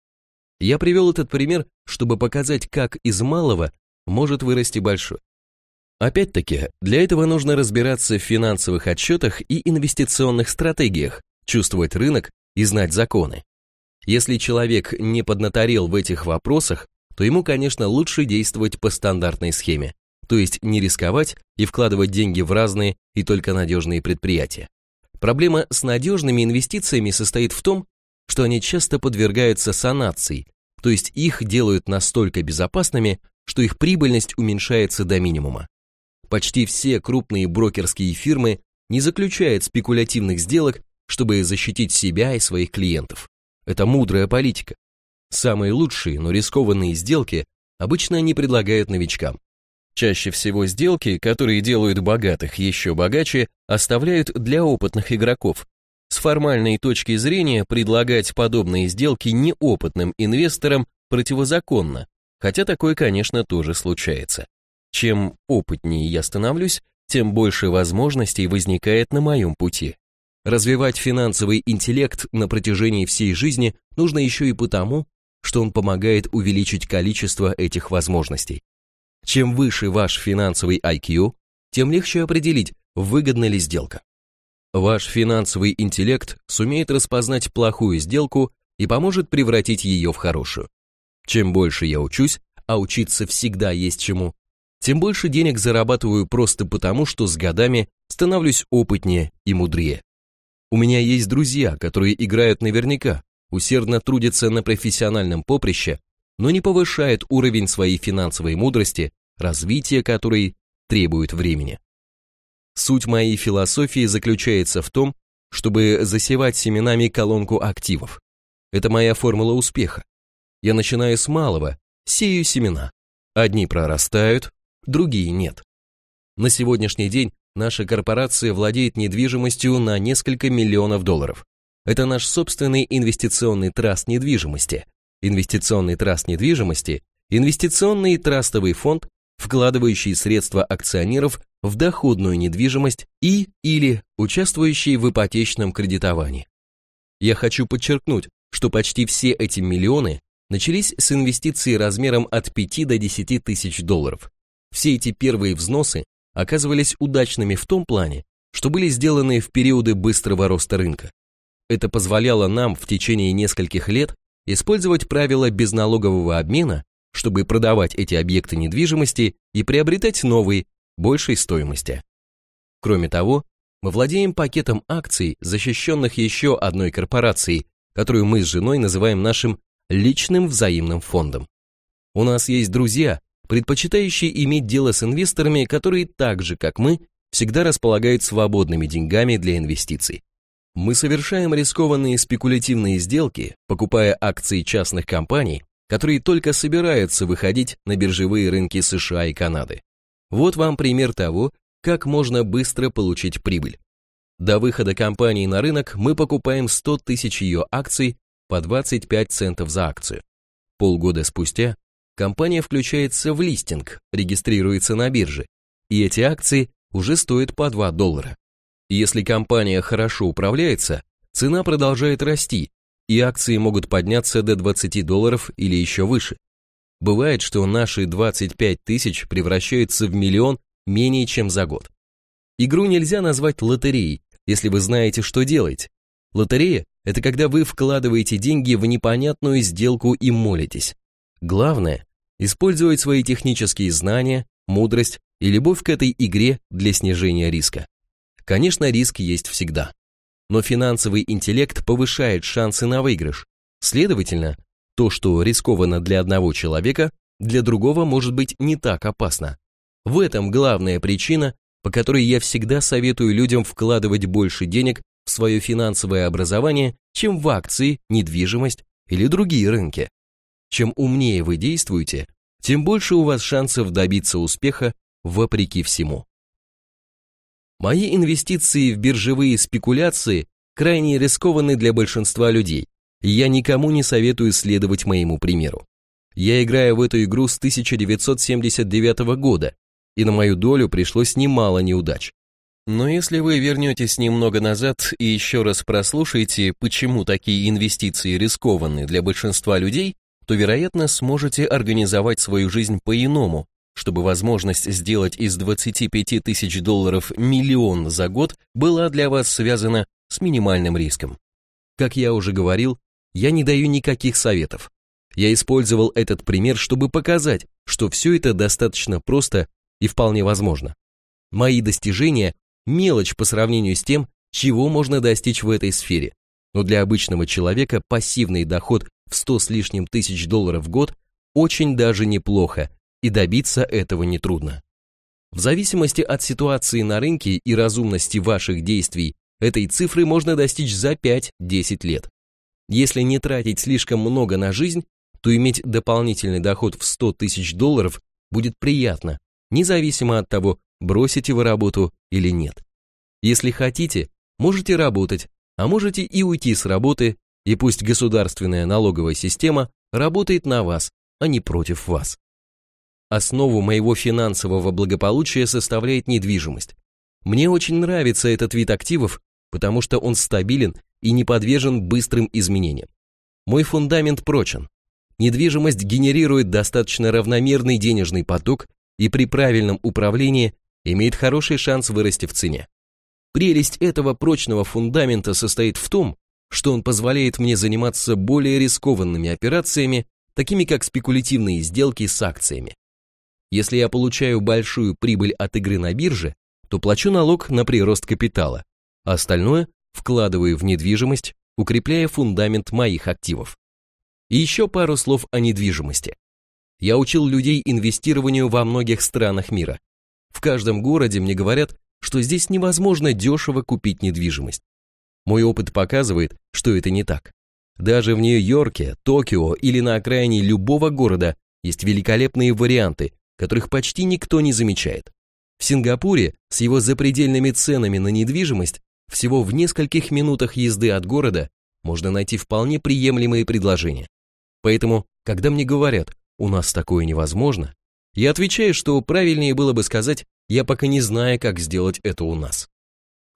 Я привел этот пример, чтобы показать, как из малого может вырасти большой. Опять-таки, для этого нужно разбираться в финансовых отчетах и инвестиционных стратегиях, чувствовать рынок и знать законы. Если человек не поднаторел в этих вопросах, то ему, конечно, лучше действовать по стандартной схеме, то есть не рисковать и вкладывать деньги в разные и только надежные предприятия. Проблема с надежными инвестициями состоит в том, что они часто подвергаются санации, то есть их делают настолько безопасными, что их прибыльность уменьшается до минимума. Почти все крупные брокерские фирмы не заключают спекулятивных сделок, чтобы защитить себя и своих клиентов. Это мудрая политика. Самые лучшие, но рискованные сделки обычно не предлагают новичкам. Чаще всего сделки, которые делают богатых еще богаче, оставляют для опытных игроков, с формальной точки зрения предлагать подобные сделки неопытным инвесторам противозаконно, хотя такое, конечно, тоже случается. Чем опытнее я становлюсь, тем больше возможностей возникает на моем пути. Развивать финансовый интеллект на протяжении всей жизни нужно еще и потому, что он помогает увеличить количество этих возможностей. Чем выше ваш финансовый IQ, тем легче определить, выгодна ли сделка. Ваш финансовый интеллект сумеет распознать плохую сделку и поможет превратить ее в хорошую. Чем больше я учусь, а учиться всегда есть чему, тем больше денег зарабатываю просто потому, что с годами становлюсь опытнее и мудрее. У меня есть друзья, которые играют наверняка, усердно трудятся на профессиональном поприще, но не повышают уровень своей финансовой мудрости, развитие которой требует времени. Суть моей философии заключается в том, чтобы засевать семенами колонку активов. Это моя формула успеха. Я начинаю с малого, сею семена. Одни прорастают, другие нет. На сегодняшний день наша корпорация владеет недвижимостью на несколько миллионов долларов. Это наш собственный инвестиционный траст недвижимости. Инвестиционный траст недвижимости – инвестиционный трастовый фонд, вкладывающий средства акционеров в доходную недвижимость и или участвующий в ипотечном кредитовании. Я хочу подчеркнуть, что почти все эти миллионы начались с инвестиций размером от 5 до 10 тысяч долларов. Все эти первые взносы оказывались удачными в том плане, что были сделаны в периоды быстрого роста рынка. Это позволяло нам в течение нескольких лет использовать правила безналогового обмена, чтобы продавать эти объекты недвижимости и приобретать новые, большей стоимости. Кроме того, мы владеем пакетом акций, защищенных еще одной корпорацией, которую мы с женой называем нашим личным взаимным фондом. У нас есть друзья, предпочитающие иметь дело с инвесторами, которые так же, как мы, всегда располагают свободными деньгами для инвестиций. Мы совершаем рискованные спекулятивные сделки, покупая акции частных компаний, которые только собираются выходить на биржевые рынки США и Канады. Вот вам пример того, как можно быстро получить прибыль. До выхода компании на рынок мы покупаем 100 тысяч ее акций по 25 центов за акцию. Полгода спустя компания включается в листинг, регистрируется на бирже, и эти акции уже стоят по 2 доллара. Если компания хорошо управляется, цена продолжает расти, и акции могут подняться до 20 долларов или еще выше. Бывает, что наши 25 тысяч превращаются в миллион менее чем за год. Игру нельзя назвать лотереей, если вы знаете, что делаете. Лотерея – это когда вы вкладываете деньги в непонятную сделку и молитесь. Главное – использовать свои технические знания, мудрость и любовь к этой игре для снижения риска. Конечно, риск есть всегда. Но финансовый интеллект повышает шансы на выигрыш. Следовательно, то, что рискованно для одного человека, для другого может быть не так опасно. В этом главная причина, по которой я всегда советую людям вкладывать больше денег в свое финансовое образование, чем в акции, недвижимость или другие рынки. Чем умнее вы действуете, тем больше у вас шансов добиться успеха вопреки всему. Мои инвестиции в биржевые спекуляции крайне рискованы для большинства людей, и я никому не советую следовать моему примеру. Я играю в эту игру с 1979 года, и на мою долю пришлось немало неудач. Но если вы вернетесь немного назад и еще раз прослушаете, почему такие инвестиции рискованы для большинства людей, то, вероятно, сможете организовать свою жизнь по-иному, чтобы возможность сделать из 25 тысяч долларов миллион за год была для вас связана с минимальным риском. Как я уже говорил, я не даю никаких советов. Я использовал этот пример, чтобы показать, что все это достаточно просто и вполне возможно. Мои достижения – мелочь по сравнению с тем, чего можно достичь в этой сфере. Но для обычного человека пассивный доход в 100 с лишним тысяч долларов в год очень даже неплохо, и добиться этого нетрудно. В зависимости от ситуации на рынке и разумности ваших действий, этой цифры можно достичь за 5-10 лет. Если не тратить слишком много на жизнь, то иметь дополнительный доход в 100 тысяч долларов будет приятно, независимо от того, бросите вы работу или нет. Если хотите, можете работать, а можете и уйти с работы, и пусть государственная налоговая система работает на вас, а не против вас. Основу моего финансового благополучия составляет недвижимость. Мне очень нравится этот вид активов, потому что он стабилен и не подвержен быстрым изменениям. Мой фундамент прочен. Недвижимость генерирует достаточно равномерный денежный поток и при правильном управлении имеет хороший шанс вырасти в цене. Прелесть этого прочного фундамента состоит в том, что он позволяет мне заниматься более рискованными операциями, такими как спекулятивные сделки с акциями. Если я получаю большую прибыль от игры на бирже, то плачу налог на прирост капитала, а остальное вкладываю в недвижимость, укрепляя фундамент моих активов. И еще пару слов о недвижимости. Я учил людей инвестированию во многих странах мира. В каждом городе мне говорят, что здесь невозможно дешево купить недвижимость. Мой опыт показывает, что это не так. Даже в Нью-Йорке, Токио или на окраине любого города есть великолепные варианты, которых почти никто не замечает. В Сингапуре с его запредельными ценами на недвижимость всего в нескольких минутах езды от города можно найти вполне приемлемые предложения. Поэтому, когда мне говорят, у нас такое невозможно, я отвечаю, что правильнее было бы сказать, я пока не знаю, как сделать это у нас.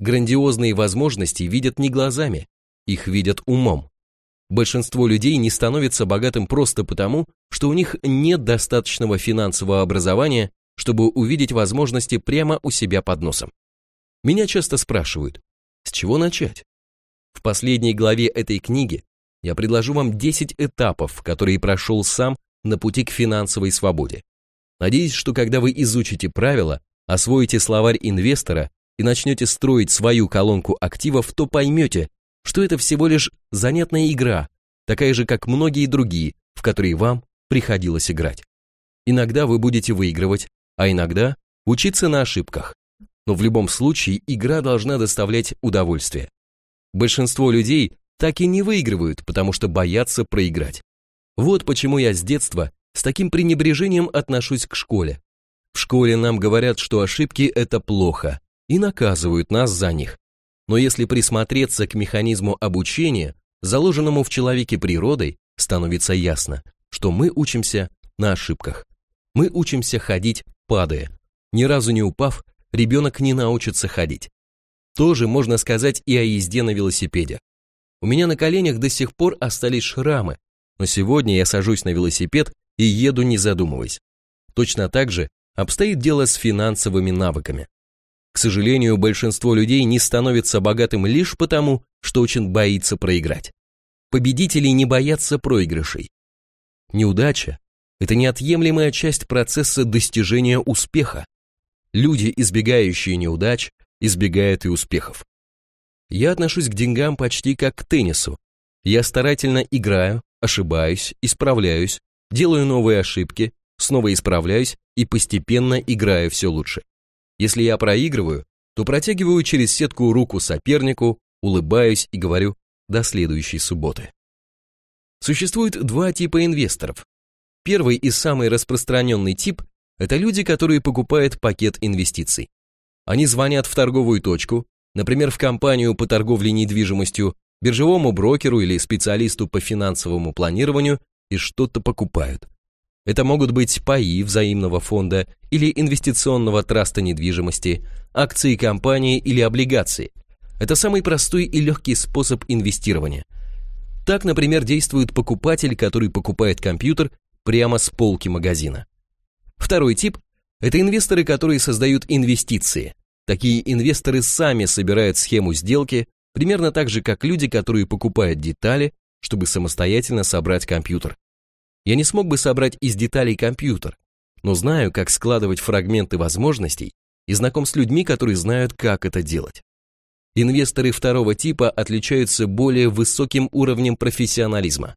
Грандиозные возможности видят не глазами, их видят умом. Большинство людей не становится богатым просто потому, что у них нет достаточного финансового образования, чтобы увидеть возможности прямо у себя под носом. Меня часто спрашивают, с чего начать? В последней главе этой книги я предложу вам 10 этапов, которые прошел сам на пути к финансовой свободе. Надеюсь, что когда вы изучите правила, освоите словарь инвестора и начнете строить свою колонку активов, то поймете, что это всего лишь занятная игра, такая же, как многие другие, в которые вам приходилось играть. Иногда вы будете выигрывать, а иногда учиться на ошибках. Но в любом случае игра должна доставлять удовольствие. Большинство людей так и не выигрывают, потому что боятся проиграть. Вот почему я с детства с таким пренебрежением отношусь к школе. В школе нам говорят, что ошибки – это плохо, и наказывают нас за них. Но если присмотреться к механизму обучения, заложенному в человеке природой, становится ясно, что мы учимся на ошибках. Мы учимся ходить, падая. Ни разу не упав, ребенок не научится ходить. Тоже можно сказать и о езде на велосипеде. У меня на коленях до сих пор остались шрамы, но сегодня я сажусь на велосипед и еду не задумываясь. Точно так же обстоит дело с финансовыми навыками. К сожалению, большинство людей не становится богатым лишь потому, что очень боится проиграть. Победители не боятся проигрышей. Неудача – это неотъемлемая часть процесса достижения успеха. Люди, избегающие неудач, избегают и успехов. Я отношусь к деньгам почти как к теннису. Я старательно играю, ошибаюсь, исправляюсь, делаю новые ошибки, снова исправляюсь и постепенно играю все лучше. Если я проигрываю, то протягиваю через сетку руку сопернику, улыбаюсь и говорю «до следующей субботы». Существует два типа инвесторов. Первый и самый распространенный тип – это люди, которые покупают пакет инвестиций. Они звонят в торговую точку, например, в компанию по торговле недвижимостью, биржевому брокеру или специалисту по финансовому планированию и что-то покупают. Это могут быть паи взаимного фонда или инвестиционного траста недвижимости, акции компании или облигации. Это самый простой и легкий способ инвестирования. Так, например, действует покупатель, который покупает компьютер прямо с полки магазина. Второй тип – это инвесторы, которые создают инвестиции. Такие инвесторы сами собирают схему сделки, примерно так же, как люди, которые покупают детали, чтобы самостоятельно собрать компьютер. Я не смог бы собрать из деталей компьютер, но знаю, как складывать фрагменты возможностей и знаком с людьми, которые знают, как это делать. Инвесторы второго типа отличаются более высоким уровнем профессионализма.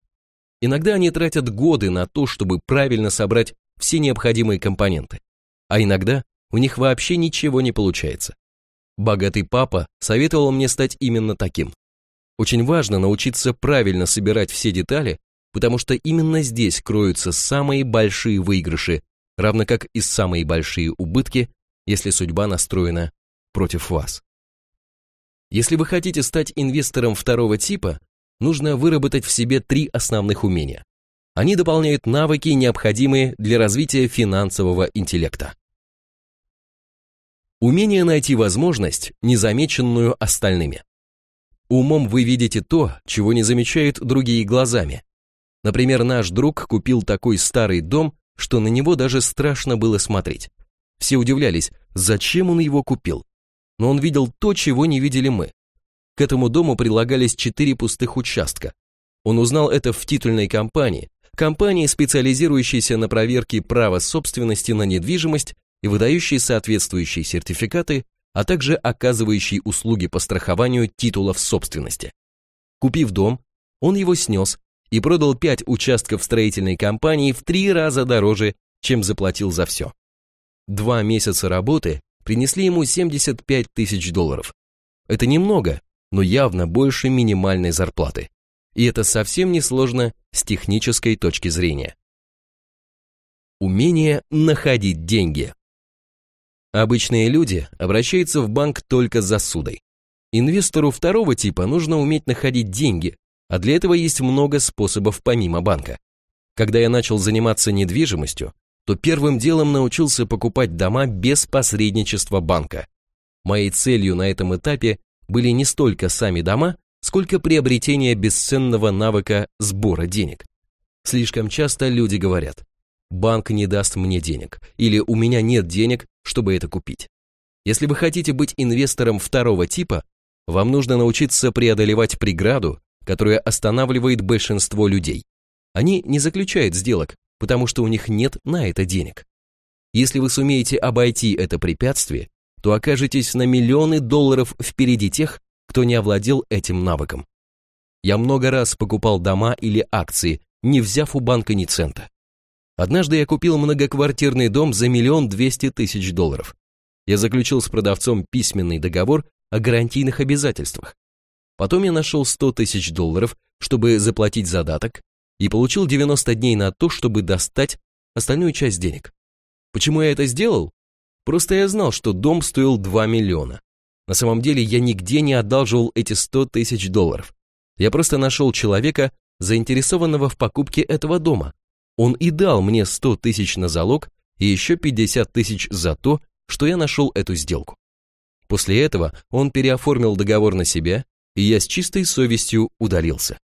Иногда они тратят годы на то, чтобы правильно собрать все необходимые компоненты, а иногда у них вообще ничего не получается. Богатый папа советовал мне стать именно таким. Очень важно научиться правильно собирать все детали потому что именно здесь кроются самые большие выигрыши, равно как и самые большие убытки, если судьба настроена против вас. Если вы хотите стать инвестором второго типа, нужно выработать в себе три основных умения. Они дополняют навыки, необходимые для развития финансового интеллекта. Умение найти возможность, незамеченную остальными. Умом вы видите то, чего не замечают другие глазами, Например, наш друг купил такой старый дом, что на него даже страшно было смотреть. Все удивлялись, зачем он его купил. Но он видел то, чего не видели мы. К этому дому прилагались четыре пустых участка. Он узнал это в титульной компании, компании, специализирующейся на проверке права собственности на недвижимость и выдающей соответствующие сертификаты, а также оказывающей услуги по страхованию титулов собственности. Купив дом, он его снес и продал 5 участков строительной компании в три раза дороже, чем заплатил за все. Два месяца работы принесли ему 75 тысяч долларов. Это немного, но явно больше минимальной зарплаты. И это совсем не сложно с технической точки зрения. Умение находить деньги. Обычные люди обращаются в банк только за судой. Инвестору второго типа нужно уметь находить деньги, а для этого есть много способов помимо банка. Когда я начал заниматься недвижимостью, то первым делом научился покупать дома без посредничества банка. Моей целью на этом этапе были не столько сами дома, сколько приобретение бесценного навыка сбора денег. Слишком часто люди говорят, банк не даст мне денег, или у меня нет денег, чтобы это купить. Если вы хотите быть инвестором второго типа, вам нужно научиться преодолевать преграду, которая останавливает большинство людей. Они не заключают сделок, потому что у них нет на это денег. Если вы сумеете обойти это препятствие, то окажетесь на миллионы долларов впереди тех, кто не овладел этим навыком. Я много раз покупал дома или акции, не взяв у банка ни цента. Однажды я купил многоквартирный дом за миллион двести тысяч долларов. Я заключил с продавцом письменный договор о гарантийных обязательствах. Потом я нашел 100 тысяч долларов, чтобы заплатить задаток, и получил 90 дней на то, чтобы достать остальную часть денег. Почему я это сделал? Просто я знал, что дом стоил 2 миллиона. На самом деле я нигде не одалживал эти 100 тысяч долларов. Я просто нашел человека, заинтересованного в покупке этого дома. Он и дал мне 100 тысяч на залог и еще 50 тысяч за то, что я нашел эту сделку. После этого он переоформил договор на себя, и я с чистой совестью удалился.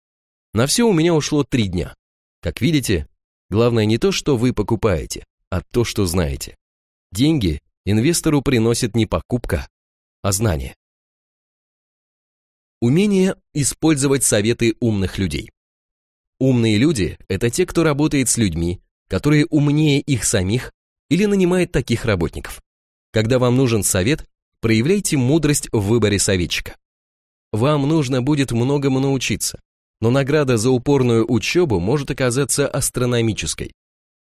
На все у меня ушло три дня. Как видите, главное не то, что вы покупаете, а то, что знаете. Деньги инвестору приносит не покупка, а знание. Умение использовать советы умных людей. Умные люди – это те, кто работает с людьми, которые умнее их самих или нанимает таких работников. Когда вам нужен совет, проявляйте мудрость в выборе советчика. Вам нужно будет многому научиться, но награда за упорную учебу может оказаться астрономической.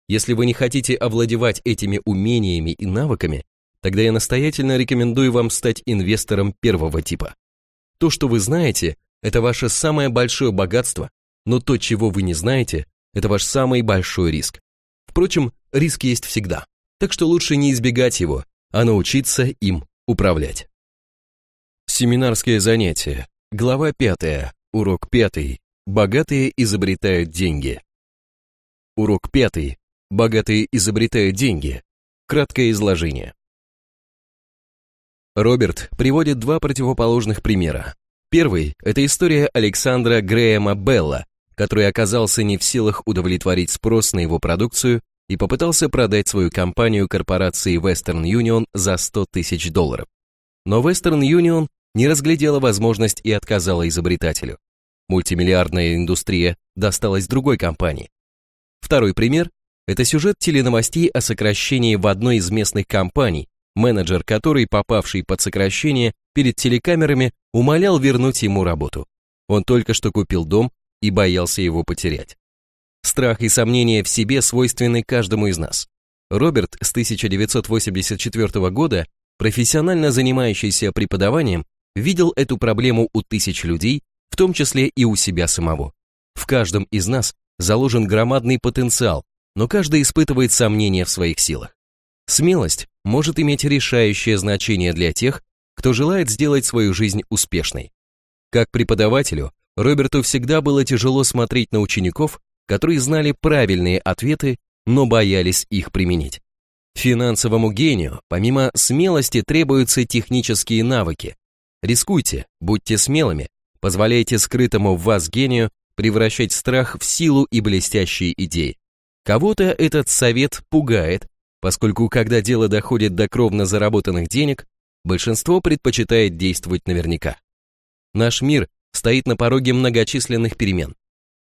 Если вы не хотите овладевать этими умениями и навыками, тогда я настоятельно рекомендую вам стать инвестором первого типа. То, что вы знаете, это ваше самое большое богатство, но то, чего вы не знаете, это ваш самый большой риск. Впрочем, риск есть всегда, так что лучше не избегать его, а научиться им управлять. Семинарское занятие. Глава 5. Урок 5. Богатые изобретают деньги. Урок 5. Богатые изобретают деньги. Краткое изложение. Роберт приводит два противоположных примера. Первый – это история Александра Грэема Белла, который оказался не в силах удовлетворить спрос на его продукцию и попытался продать свою компанию корпорации Western Union за 100 тысяч долларов. Но Western Union не разглядела возможность и отказала изобретателю. Мультимиллиардная индустрия досталась другой компании. Второй пример – это сюжет теленовостей о сокращении в одной из местных компаний, менеджер которой, попавший под сокращение, перед телекамерами умолял вернуть ему работу. Он только что купил дом и боялся его потерять. Страх и сомнения в себе свойственны каждому из нас. Роберт с 1984 года, профессионально занимающийся преподаванием, видел эту проблему у тысяч людей, в том числе и у себя самого. В каждом из нас заложен громадный потенциал, но каждый испытывает сомнения в своих силах. Смелость может иметь решающее значение для тех, кто желает сделать свою жизнь успешной. Как преподавателю, Роберту всегда было тяжело смотреть на учеников, которые знали правильные ответы, но боялись их применить. Финансовому гению, помимо смелости, требуются технические навыки. Рискуйте, будьте смелыми, позволяйте скрытому в вас гению превращать страх в силу и блестящие идеи. Кого-то этот совет пугает, поскольку когда дело доходит до кровно заработанных денег, большинство предпочитает действовать наверняка. Наш мир стоит на пороге многочисленных перемен.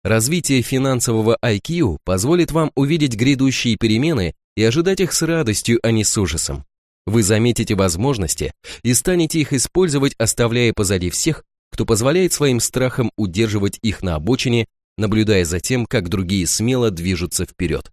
Развитие финансового IQ позволит вам увидеть грядущие перемены и ожидать их с радостью, а не с ужасом. Вы заметите возможности и станете их использовать, оставляя позади всех, кто позволяет своим страхам удерживать их на обочине, наблюдая за тем, как другие смело движутся вперед.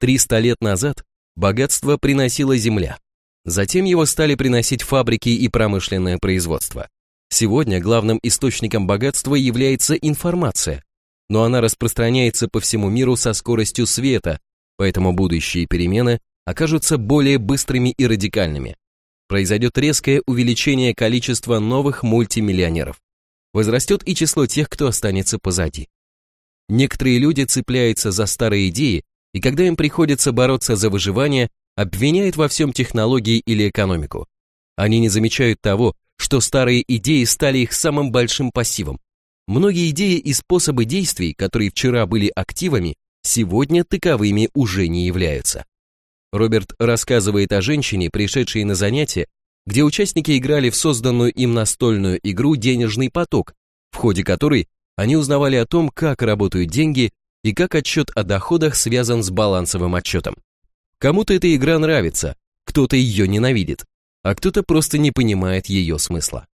300 лет назад богатство приносила земля. Затем его стали приносить фабрики и промышленное производство. Сегодня главным источником богатства является информация, но она распространяется по всему миру со скоростью света, поэтому будущие перемены окажутся более быстрыми и радикальными. Произойдет резкое увеличение количества новых мультимиллионеров. Возрастет и число тех, кто останется позади. Некоторые люди цепляются за старые идеи, и когда им приходится бороться за выживание, обвиняют во всем технологии или экономику. Они не замечают того, что старые идеи стали их самым большим пассивом. Многие идеи и способы действий, которые вчера были активами, сегодня таковыми уже не являются. Роберт рассказывает о женщине, пришедшей на занятие, где участники играли в созданную им настольную игру «Денежный поток», в ходе которой они узнавали о том, как работают деньги и как отчет о доходах связан с балансовым отчетом. Кому-то эта игра нравится, кто-то ее ненавидит, а кто-то просто не понимает ее смысла.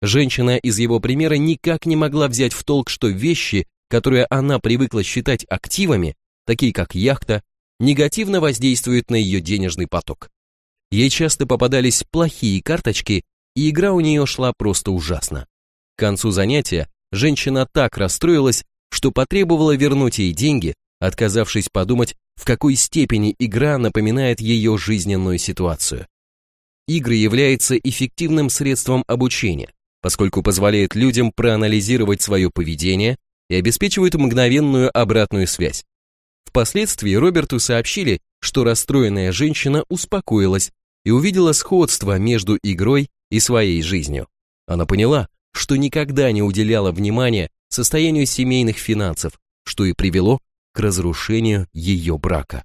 Женщина из его примера никак не могла взять в толк, что вещи, которые она привыкла считать активами, такие как яхта, негативно воздействуют на ее денежный поток. Ей часто попадались плохие карточки, и игра у нее шла просто ужасно. К концу занятия женщина так расстроилась, что потребовала вернуть ей деньги, отказавшись подумать, в какой степени игра напоминает ее жизненную ситуацию. Игры являются эффективным средством обучения, поскольку позволяет людям проанализировать свое поведение и обеспечивают мгновенную обратную связь. Впоследствии Роберту сообщили, что расстроенная женщина успокоилась и увидела сходство между игрой и своей жизнью. Она поняла, что никогда не уделяла внимания состоянию семейных финансов, что и привело к разрушению ее брака.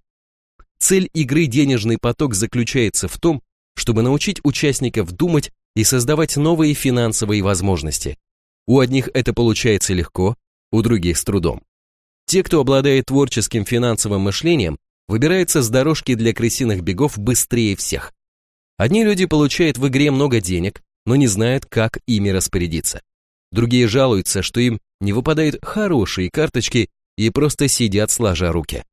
Цель игры «Денежный поток» заключается в том, чтобы научить участников думать и создавать новые финансовые возможности. У одних это получается легко, у других с трудом. Те, кто обладает творческим финансовым мышлением, выбираются с дорожки для крысиных бегов быстрее всех. Одни люди получают в игре много денег, но не знают, как ими распорядиться. Другие жалуются, что им не выпадают хорошие карточки и просто сидят сложа руки.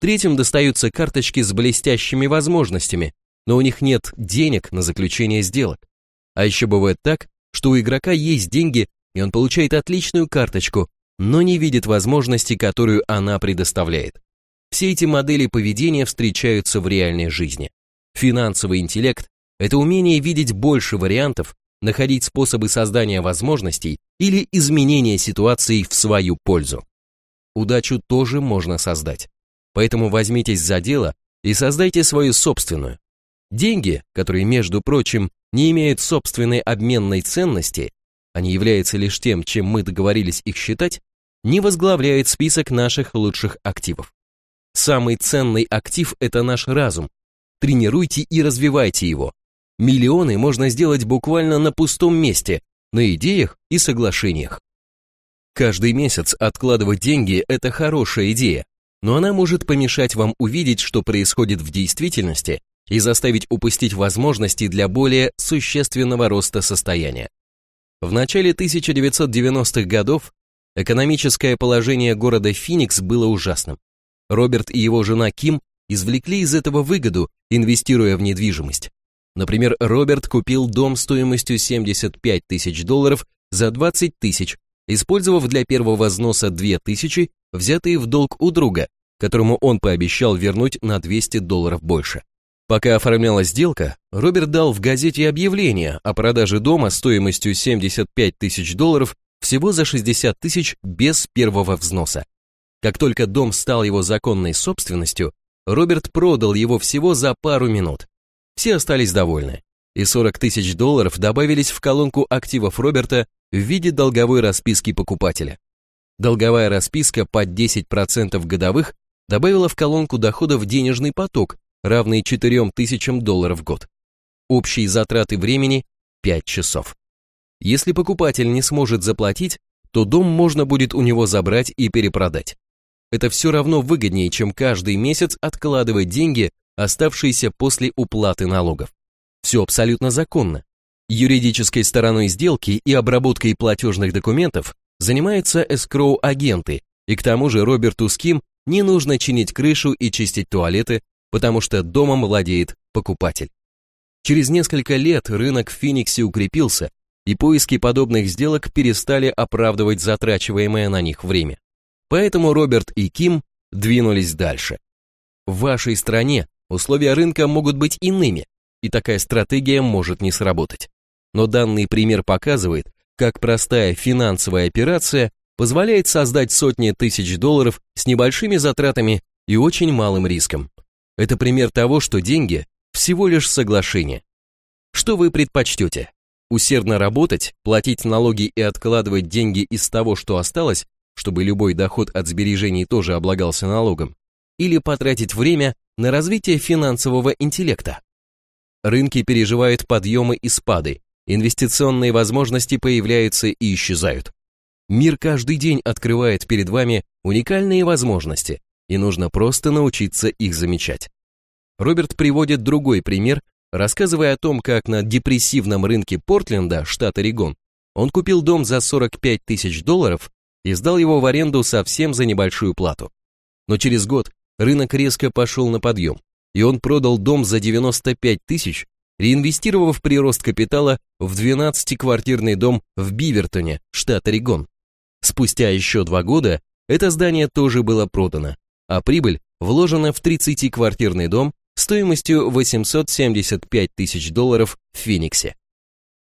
Третьим достаются карточки с блестящими возможностями, но у них нет денег на заключение сделок. А еще бывает так, что у игрока есть деньги, и он получает отличную карточку, но не видит возможности, которую она предоставляет. Все эти модели поведения встречаются в реальной жизни. Финансовый интеллект – это умение видеть больше вариантов, находить способы создания возможностей или изменения ситуации в свою пользу. Удачу тоже можно создать. Поэтому возьмитесь за дело и создайте свою собственную. Деньги, которые, между прочим, не имеют собственной обменной ценности, они являются лишь тем, чем мы договорились их считать, не возглавляют список наших лучших активов. Самый ценный актив – это наш разум. Тренируйте и развивайте его. Миллионы можно сделать буквально на пустом месте, на идеях и соглашениях. Каждый месяц откладывать деньги – это хорошая идея, но она может помешать вам увидеть, что происходит в действительности и заставить упустить возможности для более существенного роста состояния. В начале 1990-х годов экономическое положение города Феникс было ужасным. Роберт и его жена Ким извлекли из этого выгоду, инвестируя в недвижимость. Например, Роберт купил дом стоимостью 75 тысяч долларов за 20 тысяч, использовав для первого взноса 2 тысячи, взятые в долг у друга, которому он пообещал вернуть на 200 долларов больше. Пока оформлялась сделка, Роберт дал в газете объявление о продаже дома стоимостью 75 тысяч долларов всего за 60 тысяч без первого взноса. Как только дом стал его законной собственностью, Роберт продал его всего за пару минут. Все остались довольны, и 40 тысяч долларов добавились в колонку активов Роберта в виде долговой расписки покупателя. Долговая расписка под 10% годовых добавила в колонку доходов денежный поток, равный 4 тысячам долларов в год. Общие затраты времени – 5 часов. Если покупатель не сможет заплатить, то дом можно будет у него забрать и перепродать. Это все равно выгоднее, чем каждый месяц откладывать деньги, оставшиеся после уплаты налогов. Все абсолютно законно. Юридической стороной сделки и обработкой платежных документов занимаются эскроу-агенты, и к тому же Роберту Ским не нужно чинить крышу и чистить туалеты, потому что домом владеет покупатель. Через несколько лет рынок в Фениксе укрепился, и поиски подобных сделок перестали оправдывать затрачиваемое на них время. Поэтому Роберт и Ким двинулись дальше. В вашей стране условия рынка могут быть иными, и такая стратегия может не сработать. Но данный пример показывает, как простая финансовая операция позволяет создать сотни тысяч долларов с небольшими затратами и очень малым риском. Это пример того, что деньги – всего лишь соглашение. Что вы предпочтете? Усердно работать, платить налоги и откладывать деньги из того, что осталось, чтобы любой доход от сбережений тоже облагался налогом, или потратить время на развитие финансового интеллекта. Рынки переживают подъемы и спады, инвестиционные возможности появляются и исчезают. Мир каждый день открывает перед вами уникальные возможности, и нужно просто научиться их замечать. Роберт приводит другой пример, рассказывая о том, как на депрессивном рынке Портленда, штат Орегон, он купил дом за 45 тысяч долларов и сдал его в аренду совсем за небольшую плату. Но через год рынок резко пошел на подъем, и он продал дом за 95 тысяч, реинвестировав прирост капитала в 12-квартирный дом в Бивертоне, штат Орегон. Спустя еще два года это здание тоже было продано, а прибыль вложена в 30-квартирный дом стоимостью 875 тысяч долларов в Фениксе.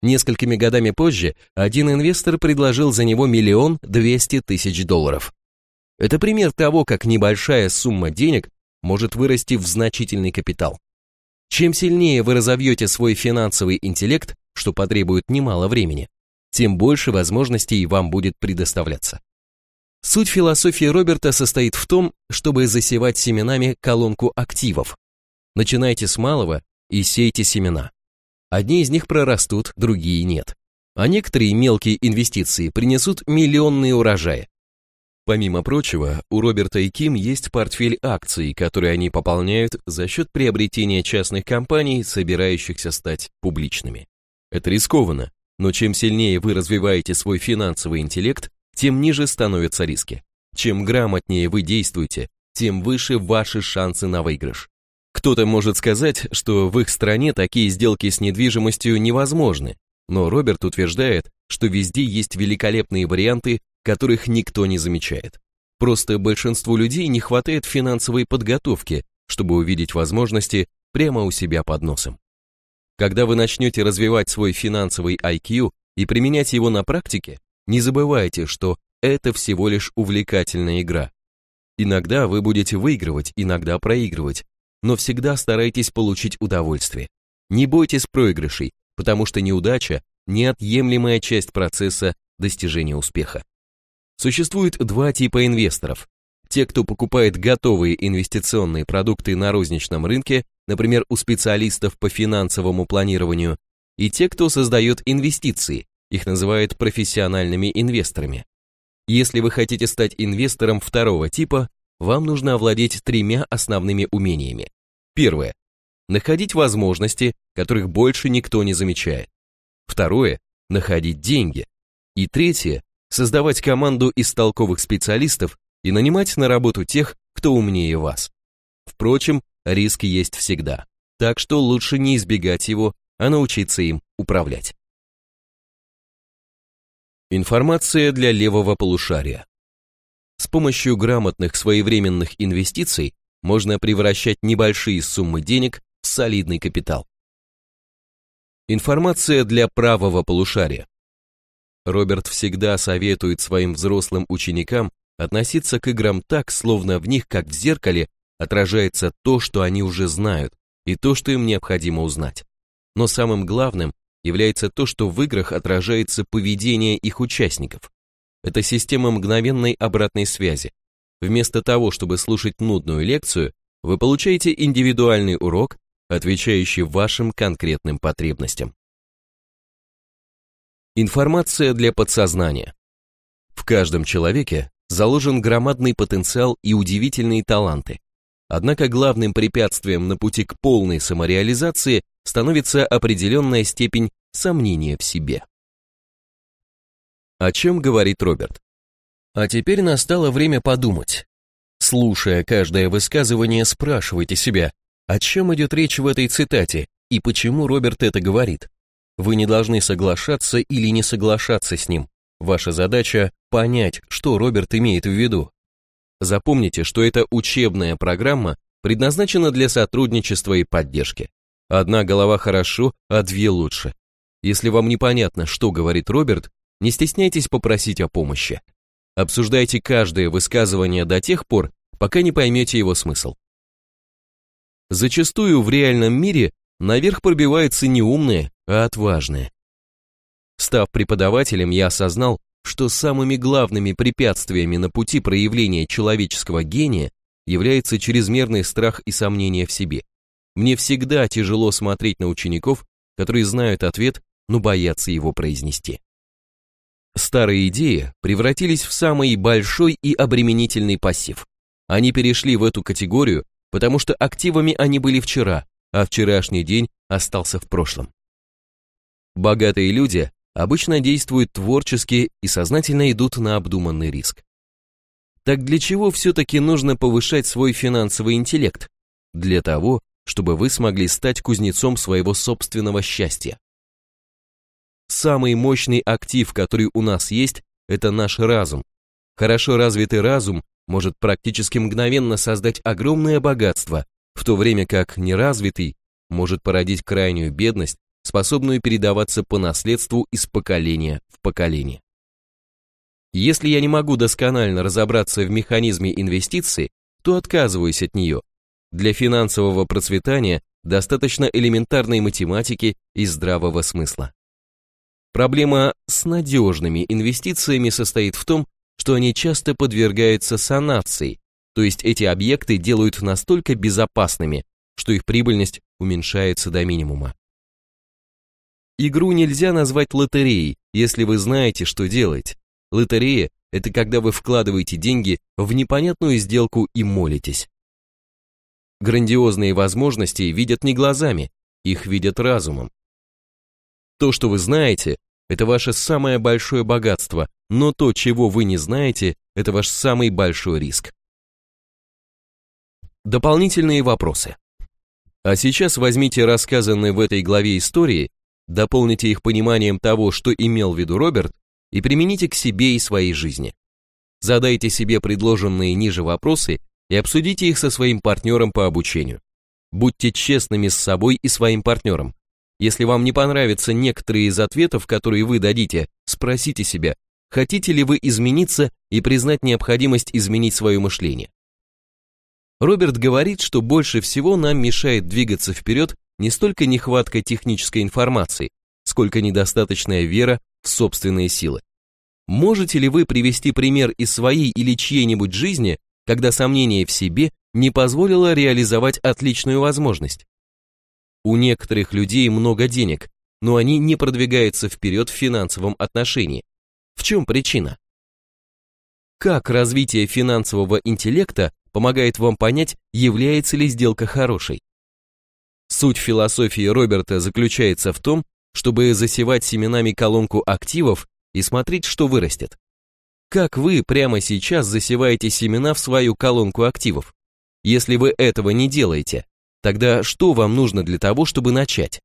Несколькими годами позже один инвестор предложил за него миллион двести тысяч долларов. Это пример того, как небольшая сумма денег может вырасти в значительный капитал. Чем сильнее вы разовьете свой финансовый интеллект, что потребует немало времени, тем больше возможностей вам будет предоставляться. Суть философии Роберта состоит в том, чтобы засевать семенами колонку активов. Начинайте с малого и сейте семена. Одни из них прорастут, другие нет. А некоторые мелкие инвестиции принесут миллионные урожаи. Помимо прочего, у Роберта и Ким есть портфель акций, которые они пополняют за счет приобретения частных компаний, собирающихся стать публичными. Это рискованно, но чем сильнее вы развиваете свой финансовый интеллект, тем ниже становятся риски. Чем грамотнее вы действуете, тем выше ваши шансы на выигрыш. Кто-то может сказать, что в их стране такие сделки с недвижимостью невозможны, но Роберт утверждает, что везде есть великолепные варианты, которых никто не замечает. Просто большинству людей не хватает финансовой подготовки, чтобы увидеть возможности прямо у себя под носом. Когда вы начнете развивать свой финансовый IQ и применять его на практике, не забывайте, что это всего лишь увлекательная игра. Иногда вы будете выигрывать, иногда проигрывать, но всегда старайтесь получить удовольствие. Не бойтесь проигрышей, потому что неудача – неотъемлемая часть процесса достижения успеха. Существует два типа инвесторов. Те, кто покупает готовые инвестиционные продукты на розничном рынке, например, у специалистов по финансовому планированию, и те, кто создает инвестиции, их называют профессиональными инвесторами. Если вы хотите стать инвестором второго типа, вам нужно овладеть тремя основными умениями. Первое. Находить возможности, которых больше никто не замечает. Второе. Находить деньги. И третье. Создавать команду из толковых специалистов и нанимать на работу тех, кто умнее вас. Впрочем, риски есть всегда, так что лучше не избегать его, а научиться им управлять. Информация для левого полушария. С помощью грамотных своевременных инвестиций можно превращать небольшие суммы денег в солидный капитал. Информация для правого полушария. Роберт всегда советует своим взрослым ученикам относиться к играм так, словно в них, как в зеркале, отражается то, что они уже знают, и то, что им необходимо узнать. Но самым главным является то, что в играх отражается поведение их участников. Это система мгновенной обратной связи. Вместо того, чтобы слушать нудную лекцию, вы получаете индивидуальный урок, отвечающий вашим конкретным потребностям. Информация для подсознания. В каждом человеке заложен громадный потенциал и удивительные таланты. Однако главным препятствием на пути к полной самореализации становится определенная степень сомнения в себе. О чем говорит Роберт? А теперь настало время подумать. Слушая каждое высказывание, спрашивайте себя, о чем идет речь в этой цитате и почему Роберт это говорит. Вы не должны соглашаться или не соглашаться с ним. Ваша задача – понять, что Роберт имеет в виду. Запомните, что эта учебная программа предназначена для сотрудничества и поддержки. Одна голова хорошо, а две лучше. Если вам непонятно, что говорит Роберт, не стесняйтесь попросить о помощи. Обсуждайте каждое высказывание до тех пор, пока не поймете его смысл. Зачастую в реальном мире наверх пробиваются не умные, а отважные. Став преподавателем, я осознал, что самыми главными препятствиями на пути проявления человеческого гения является чрезмерный страх и сомнение в себе. Мне всегда тяжело смотреть на учеников, которые знают ответ, но боятся его произнести. Старые идеи превратились в самый большой и обременительный пассив. Они перешли в эту категорию, потому что активами они были вчера, а вчерашний день остался в прошлом. Богатые люди обычно действуют творчески и сознательно идут на обдуманный риск. Так для чего все-таки нужно повышать свой финансовый интеллект? Для того, чтобы вы смогли стать кузнецом своего собственного счастья. Самый мощный актив, который у нас есть, это наш разум. Хорошо развитый разум может практически мгновенно создать огромное богатство, в то время как неразвитый может породить крайнюю бедность, способную передаваться по наследству из поколения в поколение. Если я не могу досконально разобраться в механизме инвестиции, то отказываюсь от нее. Для финансового процветания достаточно элементарной математики и здравого смысла. Проблема с надежными инвестициями состоит в том, что они часто подвергаются санации, то есть эти объекты делают настолько безопасными, что их прибыльность уменьшается до минимума. Игру нельзя назвать лотереей, если вы знаете, что делать. Лотерея – это когда вы вкладываете деньги в непонятную сделку и молитесь. Грандиозные возможности видят не глазами, их видят разумом. То, что вы знаете, это ваше самое большое богатство, но то, чего вы не знаете, это ваш самый большой риск. Дополнительные вопросы. А сейчас возьмите рассказанные в этой главе истории Дополните их пониманием того, что имел в виду Роберт, и примените к себе и своей жизни. Задайте себе предложенные ниже вопросы и обсудите их со своим партнером по обучению. Будьте честными с собой и своим партнером. Если вам не понравятся некоторые из ответов, которые вы дадите, спросите себя, хотите ли вы измениться и признать необходимость изменить свое мышление. Роберт говорит, что больше всего нам мешает двигаться вперед не столько нехватка технической информации, сколько недостаточная вера в собственные силы. Можете ли вы привести пример из своей или чьей-нибудь жизни, когда сомнение в себе не позволило реализовать отличную возможность? У некоторых людей много денег, но они не продвигаются вперед в финансовом отношении. В чем причина? Как развитие финансового интеллекта помогает вам понять, является ли сделка хорошей? Суть философии Роберта заключается в том, чтобы засевать семенами колонку активов и смотреть, что вырастет. Как вы прямо сейчас засеваете семена в свою колонку активов? Если вы этого не делаете, тогда что вам нужно для того, чтобы начать?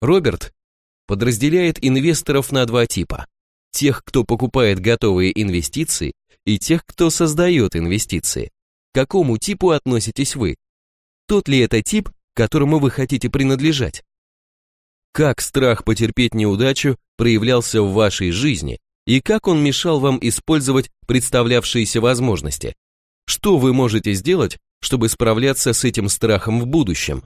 Роберт подразделяет инвесторов на два типа. Тех, кто покупает готовые инвестиции, и тех, кто создает инвестиции. К какому типу относитесь вы? Тот ли это тип, которому вы хотите принадлежать? Как страх потерпеть неудачу проявлялся в вашей жизни и как он мешал вам использовать представлявшиеся возможности? Что вы можете сделать, чтобы справляться с этим страхом в будущем?